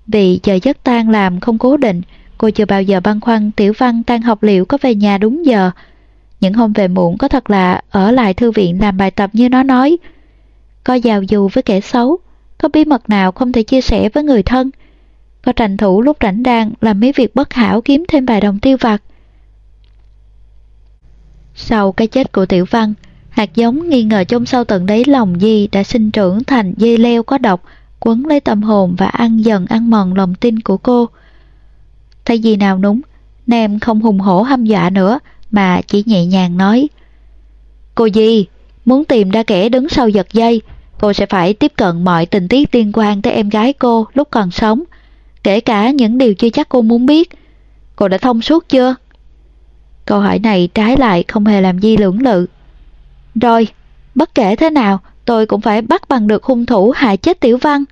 Vì giờ giấc tan làm không cố định, cô chưa bao giờ băn khoăn Tiểu Văn tan học liệu có về nhà đúng giờ. Những hôm về muộn có thật là ở lại thư viện làm bài tập như nó nói. Có giao du với kẻ xấu, có bí mật nào không thể chia sẻ với người thân. Có tranh thủ lúc rảnh đang làm mấy việc bất hảo kiếm thêm vài đồng tiêu vặt. Sau cái chết của Tiểu Văn, hạt giống nghi ngờ trong sâu tận đáy lòng Di đã sinh trưởng thành dây leo có độc, quấn lấy tâm hồn và ăn dần ăn mòn lòng tin của cô. Thay gì nào núng, Nem không hùng hổ hăm dọa nữa, mà chỉ nhẹ nhàng nói. Cô Di, muốn tìm ra kẻ đứng sau giật dây, cô sẽ phải tiếp cận mọi tình tiết liên quan tới em gái cô lúc còn sống, kể cả những điều chưa chắc cô muốn biết. Cô đã thông suốt chưa? Câu hỏi này trái lại không hề làm Di lưỡng lự. Rồi, bất kể thế nào, tôi cũng phải bắt bằng được hung thủ hại chết Tiểu Văn.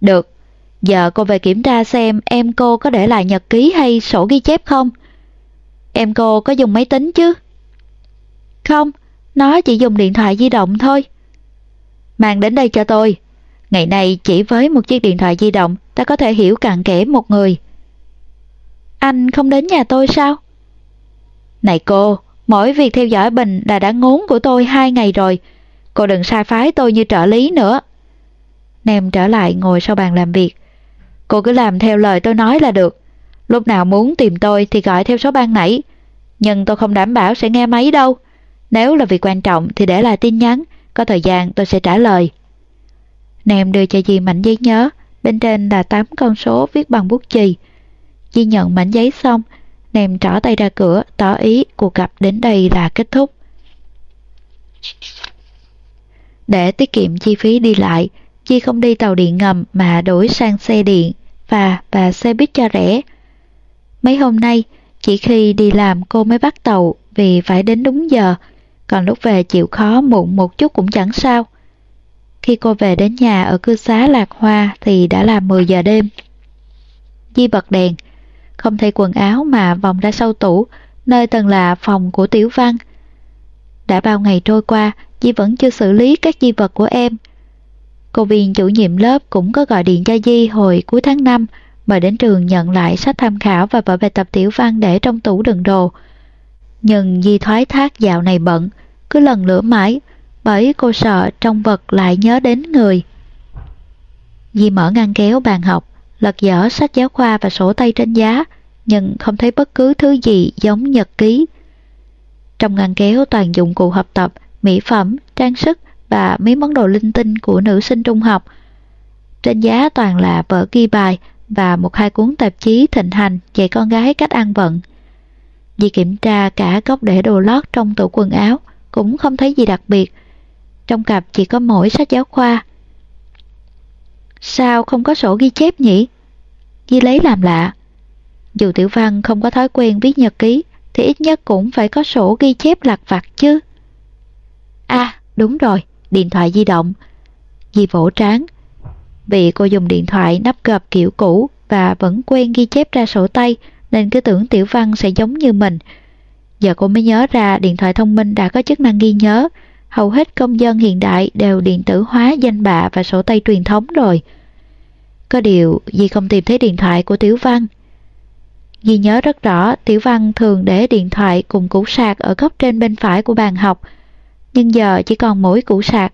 Được, giờ cô về kiểm tra xem em cô có để lại nhật ký hay sổ ghi chép không? Em cô có dùng máy tính chứ? Không, nó chỉ dùng điện thoại di động thôi. Mang đến đây cho tôi. Ngày nay chỉ với một chiếc điện thoại di động ta có thể hiểu cặn kẽ một người. Anh không đến nhà tôi sao? Này cô, mỗi việc theo dõi Bình là đã ngốn của tôi hai ngày rồi. Cô đừng sai phái tôi như trợ lý nữa. Nem trở lại ngồi sau bàn làm việc. Cô cứ làm theo lời tôi nói là được. Lúc nào muốn tìm tôi thì gọi theo số ban nãy. Nhưng tôi không đảm bảo sẽ nghe máy đâu. Nếu là việc quan trọng thì để lại tin nhắn, có thời gian tôi sẽ trả lời. nèm đưa cho dì mảnh giấy nhớ, bên trên là 8 con số viết bằng bút chì. Dì nhận mảnh giấy xong, nèm trỏ tay ra cửa, tỏ ý cuộc gặp đến đây là kết thúc. Để tiết kiệm chi phí đi lại, chi không đi tàu điện ngầm mà đổi sang xe điện và và xe buýt cho rẻ. Mấy hôm nay, chỉ khi đi làm cô mới bắt tàu vì phải đến đúng giờ, còn lúc về chịu khó muộn một chút cũng chẳng sao. Khi cô về đến nhà ở cư xá Lạc Hoa thì đã là 10 giờ đêm. Di bật đèn, không thấy quần áo mà vòng ra sau tủ, nơi từng là phòng của Tiểu Văn. Đã bao ngày trôi qua, Di vẫn chưa xử lý các di vật của em. Cô viên chủ nhiệm lớp cũng có gọi điện cho Di hồi cuối tháng 5, mời đến trường nhận lại sách tham khảo và vở bài tập tiểu văn để trong tủ đựng đồ. Nhưng Di thoái thác dạo này bận, cứ lần lửa mãi, bởi cô sợ trong vật lại nhớ đến người. Di mở ngăn kéo bàn học, lật dở sách giáo khoa và sổ tay trên giá, nhưng không thấy bất cứ thứ gì giống nhật ký. Trong ngăn kéo toàn dụng cụ học tập, mỹ phẩm, trang sức và mấy món đồ linh tinh của nữ sinh trung học. Trên giá toàn là vở ghi bài và một hai cuốn tạp chí thịnh hành dạy con gái cách ăn vận. Dì kiểm tra cả góc để đồ lót trong tủ quần áo, cũng không thấy gì đặc biệt. Trong cặp chỉ có mỗi sách giáo khoa. Sao không có sổ ghi chép nhỉ? Di lấy làm lạ. Dù Tiểu Văn không có thói quen viết nhật ký, thì ít nhất cũng phải có sổ ghi chép lặt vặt chứ. À, đúng rồi, điện thoại di động. Di vỗ trán. Vì cô dùng điện thoại nắp gập kiểu cũ và vẫn quen ghi chép ra sổ tay, nên cứ tưởng Tiểu Văn sẽ giống như mình. Giờ cô mới nhớ ra điện thoại thông minh đã có chức năng ghi nhớ. Hầu hết công dân hiện đại đều điện tử hóa danh bạ và sổ tay truyền thống rồi. Có điều gì không tìm thấy điện thoại của Tiểu Văn. Ghi nhớ rất rõ, Tiểu Văn thường để điện thoại cùng củ sạc ở góc trên bên phải của bàn học nhưng giờ chỉ còn mỗi củ sạc.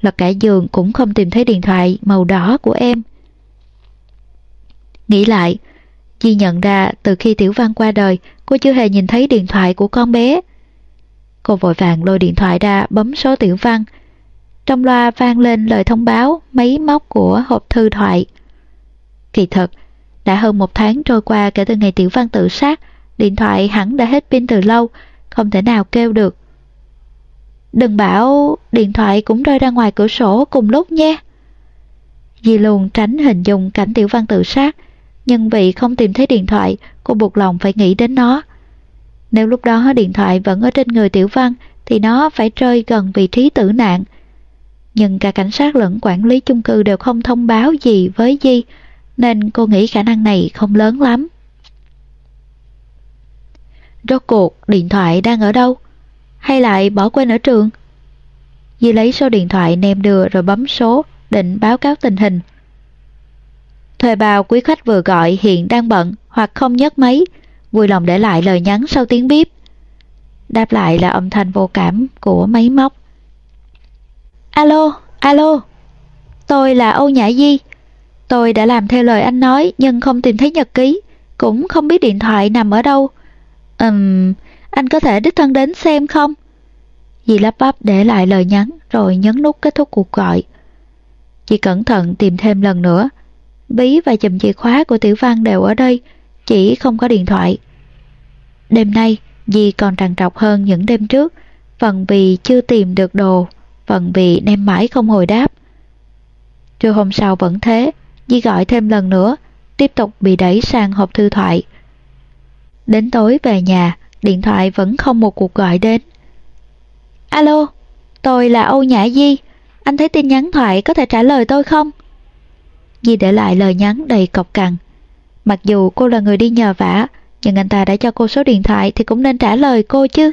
Lật cả giường cũng không tìm thấy điện thoại màu đỏ của em. Nghĩ lại, Di nhận ra từ khi Tiểu Văn qua đời, cô chưa hề nhìn thấy điện thoại của con bé. Cô vội vàng lôi điện thoại ra bấm số Tiểu Văn. Trong loa vang lên lời thông báo máy móc của hộp thư thoại. Kỳ thật, đã hơn một tháng trôi qua kể từ ngày Tiểu Văn tự sát, điện thoại hẳn đã hết pin từ lâu, không thể nào kêu được. Đừng bảo điện thoại cũng rơi ra ngoài cửa sổ cùng lúc nhé. Di luôn tránh hình dung cảnh tiểu văn tự sát, nhưng vì không tìm thấy điện thoại, cô buộc lòng phải nghĩ đến nó. Nếu lúc đó điện thoại vẫn ở trên người tiểu văn, thì nó phải rơi gần vị trí tử nạn. Nhưng cả cảnh sát lẫn quản lý chung cư đều không thông báo gì với Di, nên cô nghĩ khả năng này không lớn lắm. Rốt cuộc, điện thoại đang ở đâu? Hay lại bỏ quên ở trường? Di lấy số điện thoại nem đưa rồi bấm số, định báo cáo tình hình. Thuê bao quý khách vừa gọi hiện đang bận hoặc không nhấc máy, vui lòng để lại lời nhắn sau tiếng bíp. Đáp lại là âm thanh vô cảm của máy móc. Alo, alo, tôi là Âu Nhã Di. Tôi đã làm theo lời anh nói nhưng không tìm thấy nhật ký, cũng không biết điện thoại nằm ở đâu. Ừm, um, anh có thể đích thân đến xem không? Dì lắp bắp để lại lời nhắn rồi nhấn nút kết thúc cuộc gọi. Dì cẩn thận tìm thêm lần nữa. Bí và chùm chìa khóa của Tiểu Văn đều ở đây, chỉ không có điện thoại. Đêm nay, dì còn trằn trọc hơn những đêm trước, phần vì chưa tìm được đồ, phần vì nem mãi không hồi đáp. Trưa hôm sau vẫn thế, dì gọi thêm lần nữa, tiếp tục bị đẩy sang hộp thư thoại. Đến tối về nhà, điện thoại vẫn không một cuộc gọi đến. Alo, tôi là Âu Nhã Di, anh thấy tin nhắn thoại có thể trả lời tôi không? Di để lại lời nhắn đầy cọc cằn. Mặc dù cô là người đi nhờ vả, nhưng anh ta đã cho cô số điện thoại thì cũng nên trả lời cô chứ.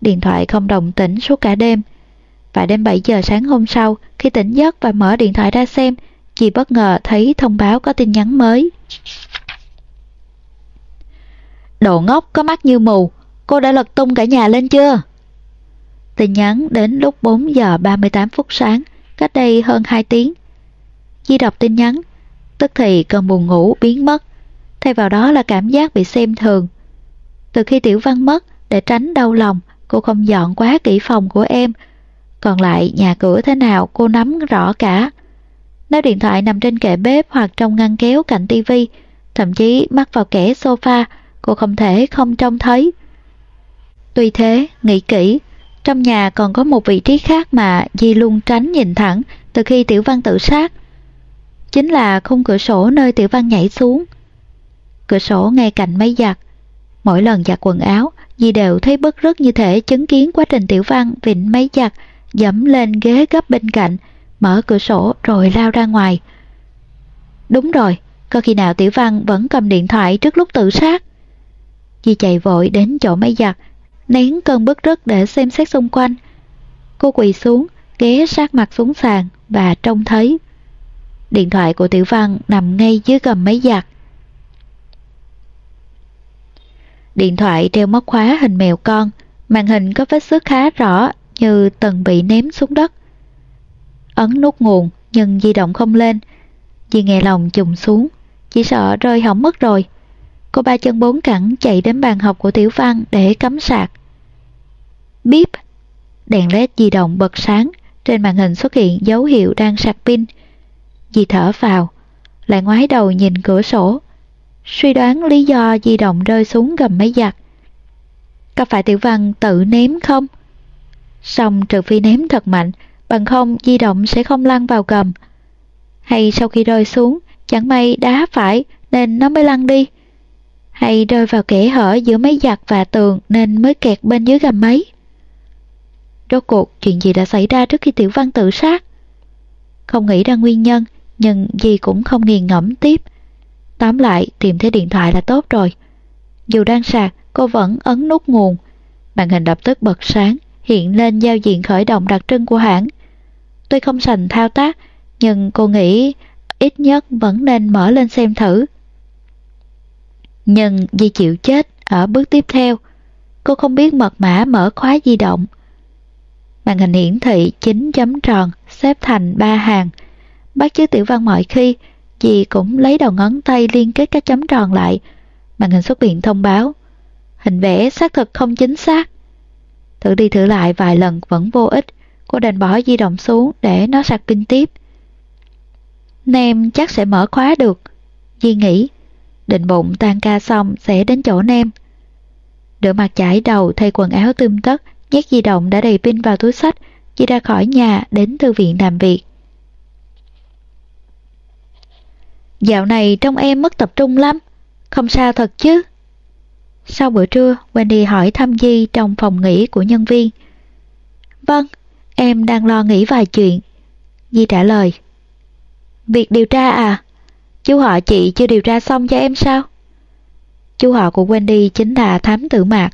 Điện thoại không động tĩnh suốt cả đêm. Và đến 7 giờ sáng hôm sau, khi tỉnh giấc và mở điện thoại ra xem, chị bất ngờ thấy thông báo có tin nhắn mới. Đồ ngốc có mắt như mù, cô đã lật tung cả nhà lên chưa? Tin nhắn đến lúc 4 giờ 38 phút sáng, cách đây hơn 2 tiếng. Di đọc tin nhắn, tức thì cơn buồn ngủ biến mất, thay vào đó là cảm giác bị xem thường. Từ khi Tiểu Văn mất, để tránh đau lòng, cô không dọn quá kỹ phòng của em. Còn lại nhà cửa thế nào cô nắm rõ cả. Nếu điện thoại nằm trên kệ bếp hoặc trong ngăn kéo cạnh tivi, thậm chí mắc vào kẻ sofa, cô không thể không trông thấy. Tuy thế, nghĩ kỹ, trong nhà còn có một vị trí khác mà Di luôn tránh nhìn thẳng từ khi Tiểu Văn tự sát. Chính là khung cửa sổ nơi Tiểu Văn nhảy xuống. Cửa sổ ngay cạnh máy giặt. Mỗi lần giặt quần áo, Di đều thấy bất rứt như thể chứng kiến quá trình Tiểu Văn vịnh máy giặt, dẫm lên ghế gấp bên cạnh, mở cửa sổ rồi lao ra ngoài. Đúng rồi, có khi nào Tiểu Văn vẫn cầm điện thoại trước lúc tự sát? Di chạy vội đến chỗ máy giặt, nén cơn bức rứt để xem xét xung quanh. Cô quỳ xuống, ghé sát mặt xuống sàn và trông thấy. Điện thoại của Tiểu Văn nằm ngay dưới gầm máy giặt. Điện thoại treo móc khóa hình mèo con, màn hình có vết xước khá rõ như từng bị ném xuống đất. Ấn nút nguồn nhưng di động không lên. Di nghe lòng trùng xuống, chỉ sợ rơi hỏng mất rồi. Cô ba chân bốn cẳng chạy đến bàn học của Tiểu Văn để cắm sạc. Bíp! Đèn led di động bật sáng, trên màn hình xuất hiện dấu hiệu đang sạc pin. Dì thở vào, lại ngoái đầu nhìn cửa sổ, suy đoán lý do di động rơi xuống gầm máy giặt. Có phải Tiểu Văn tự ném không? Xong trừ phi ném thật mạnh, bằng không di động sẽ không lăn vào gầm. Hay sau khi rơi xuống, chẳng may đá phải nên nó mới lăn đi. Hay rơi vào kẽ hở giữa máy giặt và tường nên mới kẹt bên dưới gầm máy. Rốt cuộc chuyện gì đã xảy ra trước khi Tiểu Văn tự sát? Không nghĩ ra nguyên nhân, nhưng dì cũng không nghiền ngẫm tiếp. Tóm lại, tìm thấy điện thoại là tốt rồi. Dù đang sạc, cô vẫn ấn nút nguồn. Màn hình lập tức bật sáng, hiện lên giao diện khởi động đặc trưng của hãng. Tuy không sành thao tác, nhưng cô nghĩ ít nhất vẫn nên mở lên xem thử. Nhưng Di chịu chết ở bước tiếp theo. Cô không biết mật mã mở khóa di động. Màn hình hiển thị 9 chấm tròn xếp thành 3 hàng. Bác chứ tiểu văn mọi khi, dì cũng lấy đầu ngón tay liên kết các chấm tròn lại. Màn hình xuất hiện thông báo. Hình vẽ xác thực không chính xác. Thử đi thử lại vài lần vẫn vô ích. Cô đành bỏ di động xuống để nó sạc pin tiếp. Nem chắc sẽ mở khóa được. Di nghĩ, định bụng tan ca xong sẽ đến chỗ Nem. Rửa mặt chải đầu thay quần áo tươm tất, nhét di động đã đầy pin vào túi sách, Di ra khỏi nhà đến thư viện làm việc. Dạo này trong em mất tập trung lắm, không sao thật chứ. Sau bữa trưa, Wendy hỏi thăm Di trong phòng nghỉ của nhân viên. Vâng, em đang lo nghĩ vài chuyện. Di trả lời. Việc điều tra à? Chú họ chị chưa điều tra xong cho em sao? Chú họ của Wendy chính là thám tử mạc.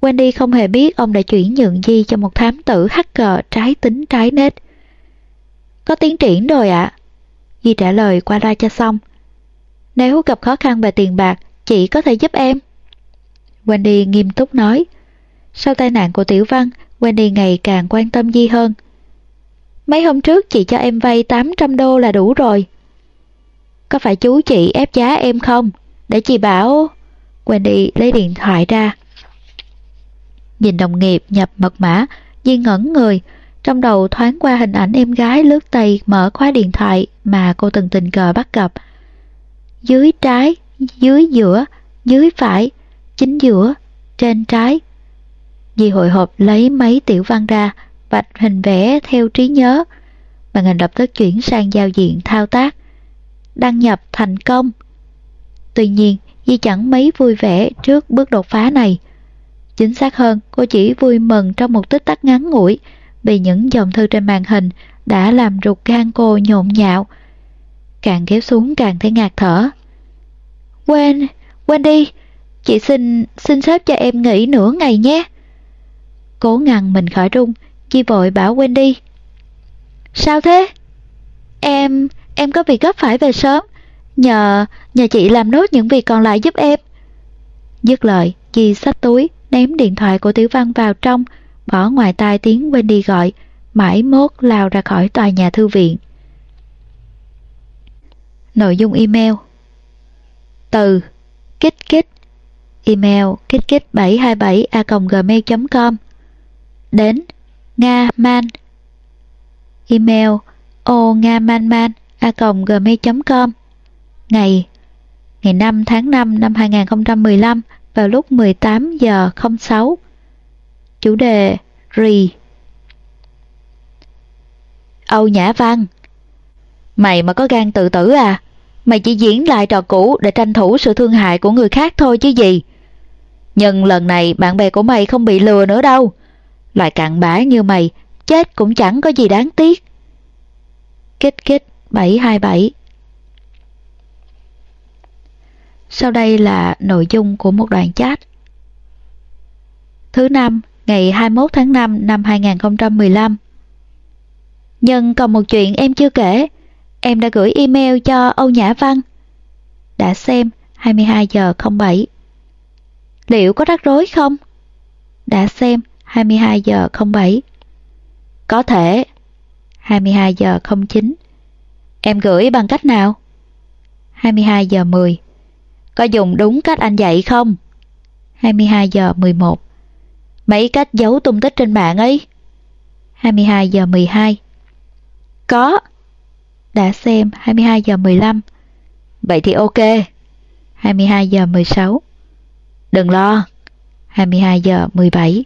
Wendy không hề biết ông đã chuyển nhượng Di cho một thám tử hacker trái tính trái nết. Có tiến triển rồi ạ. À? Di trả lời qua ra cho xong. Nếu gặp khó khăn về tiền bạc, chị có thể giúp em. Wendy nghiêm túc nói. Sau tai nạn của Tiểu Văn, Wendy ngày càng quan tâm Di hơn. Mấy hôm trước chị cho em vay 800 đô là đủ rồi. Có phải chú chị ép giá em không? Để chị bảo... Wendy lấy điện thoại ra. Nhìn đồng nghiệp nhập mật mã, Di ngẩn người, trong đầu thoáng qua hình ảnh em gái lướt tay mở khóa điện thoại mà cô từng tình cờ bắt gặp. Dưới trái, dưới giữa, dưới phải, chính giữa, trên trái. Di hội hộp lấy mấy tiểu văn ra, vạch hình vẽ theo trí nhớ. Màn hình lập tức chuyển sang giao diện thao tác. Đăng nhập thành công. Tuy nhiên, Di chẳng mấy vui vẻ trước bước đột phá này. Chính xác hơn, cô chỉ vui mừng trong một tích tắc ngắn ngủi vì những dòng thư trên màn hình đã làm ruột gan cô nhộn nhạo. Càng kéo xuống càng thấy ngạt thở. Quên, quên đi, chị xin, xin sếp cho em nghỉ nửa ngày nhé. Cố ngăn mình khỏi rung, Chi vội bảo quên đi. Sao thế? Em, em có việc gấp phải về sớm. Nhờ, nhờ chị làm nốt những việc còn lại giúp em. Dứt lời, Chi xách túi, ném điện thoại của Tiểu Văn vào trong, bỏ ngoài tai tiếng Wendy gọi, mãi mốt lao ra khỏi tòa nhà thư viện. Nội dung email Từ Kích kích Email kích kích 727 a gmail.com Đến Nga Man Email o nga man man a gmail.com Ngày Ngày 5 tháng 5 năm 2015 vào lúc 18 giờ 06 Chủ đề rì Âu Nhã Văn Mày mà có gan tự tử à? Mày chỉ diễn lại trò cũ để tranh thủ sự thương hại của người khác thôi chứ gì. Nhưng lần này bạn bè của mày không bị lừa nữa đâu. Loại cặn bã như mày, chết cũng chẳng có gì đáng tiếc. Kích kích 727 Sau đây là nội dung của một đoạn chat. Thứ năm, ngày 21 tháng 5 năm 2015 Nhân còn một chuyện em chưa kể, em đã gửi email cho Âu Nhã Văn. Đã xem 22 giờ 07. Liệu có rắc rối không? Đã xem 22 giờ 07. Có thể 22 giờ 09. Em gửi bằng cách nào? 22 giờ 10. Có dùng đúng cách anh dạy không? 22 giờ 11. Mấy cách giấu tung tích trên mạng ấy? 22 giờ 12. Có. Đã xem 22 giờ 15. Vậy thì ok. 22 giờ 16. Đừng lo. 22 giờ 17.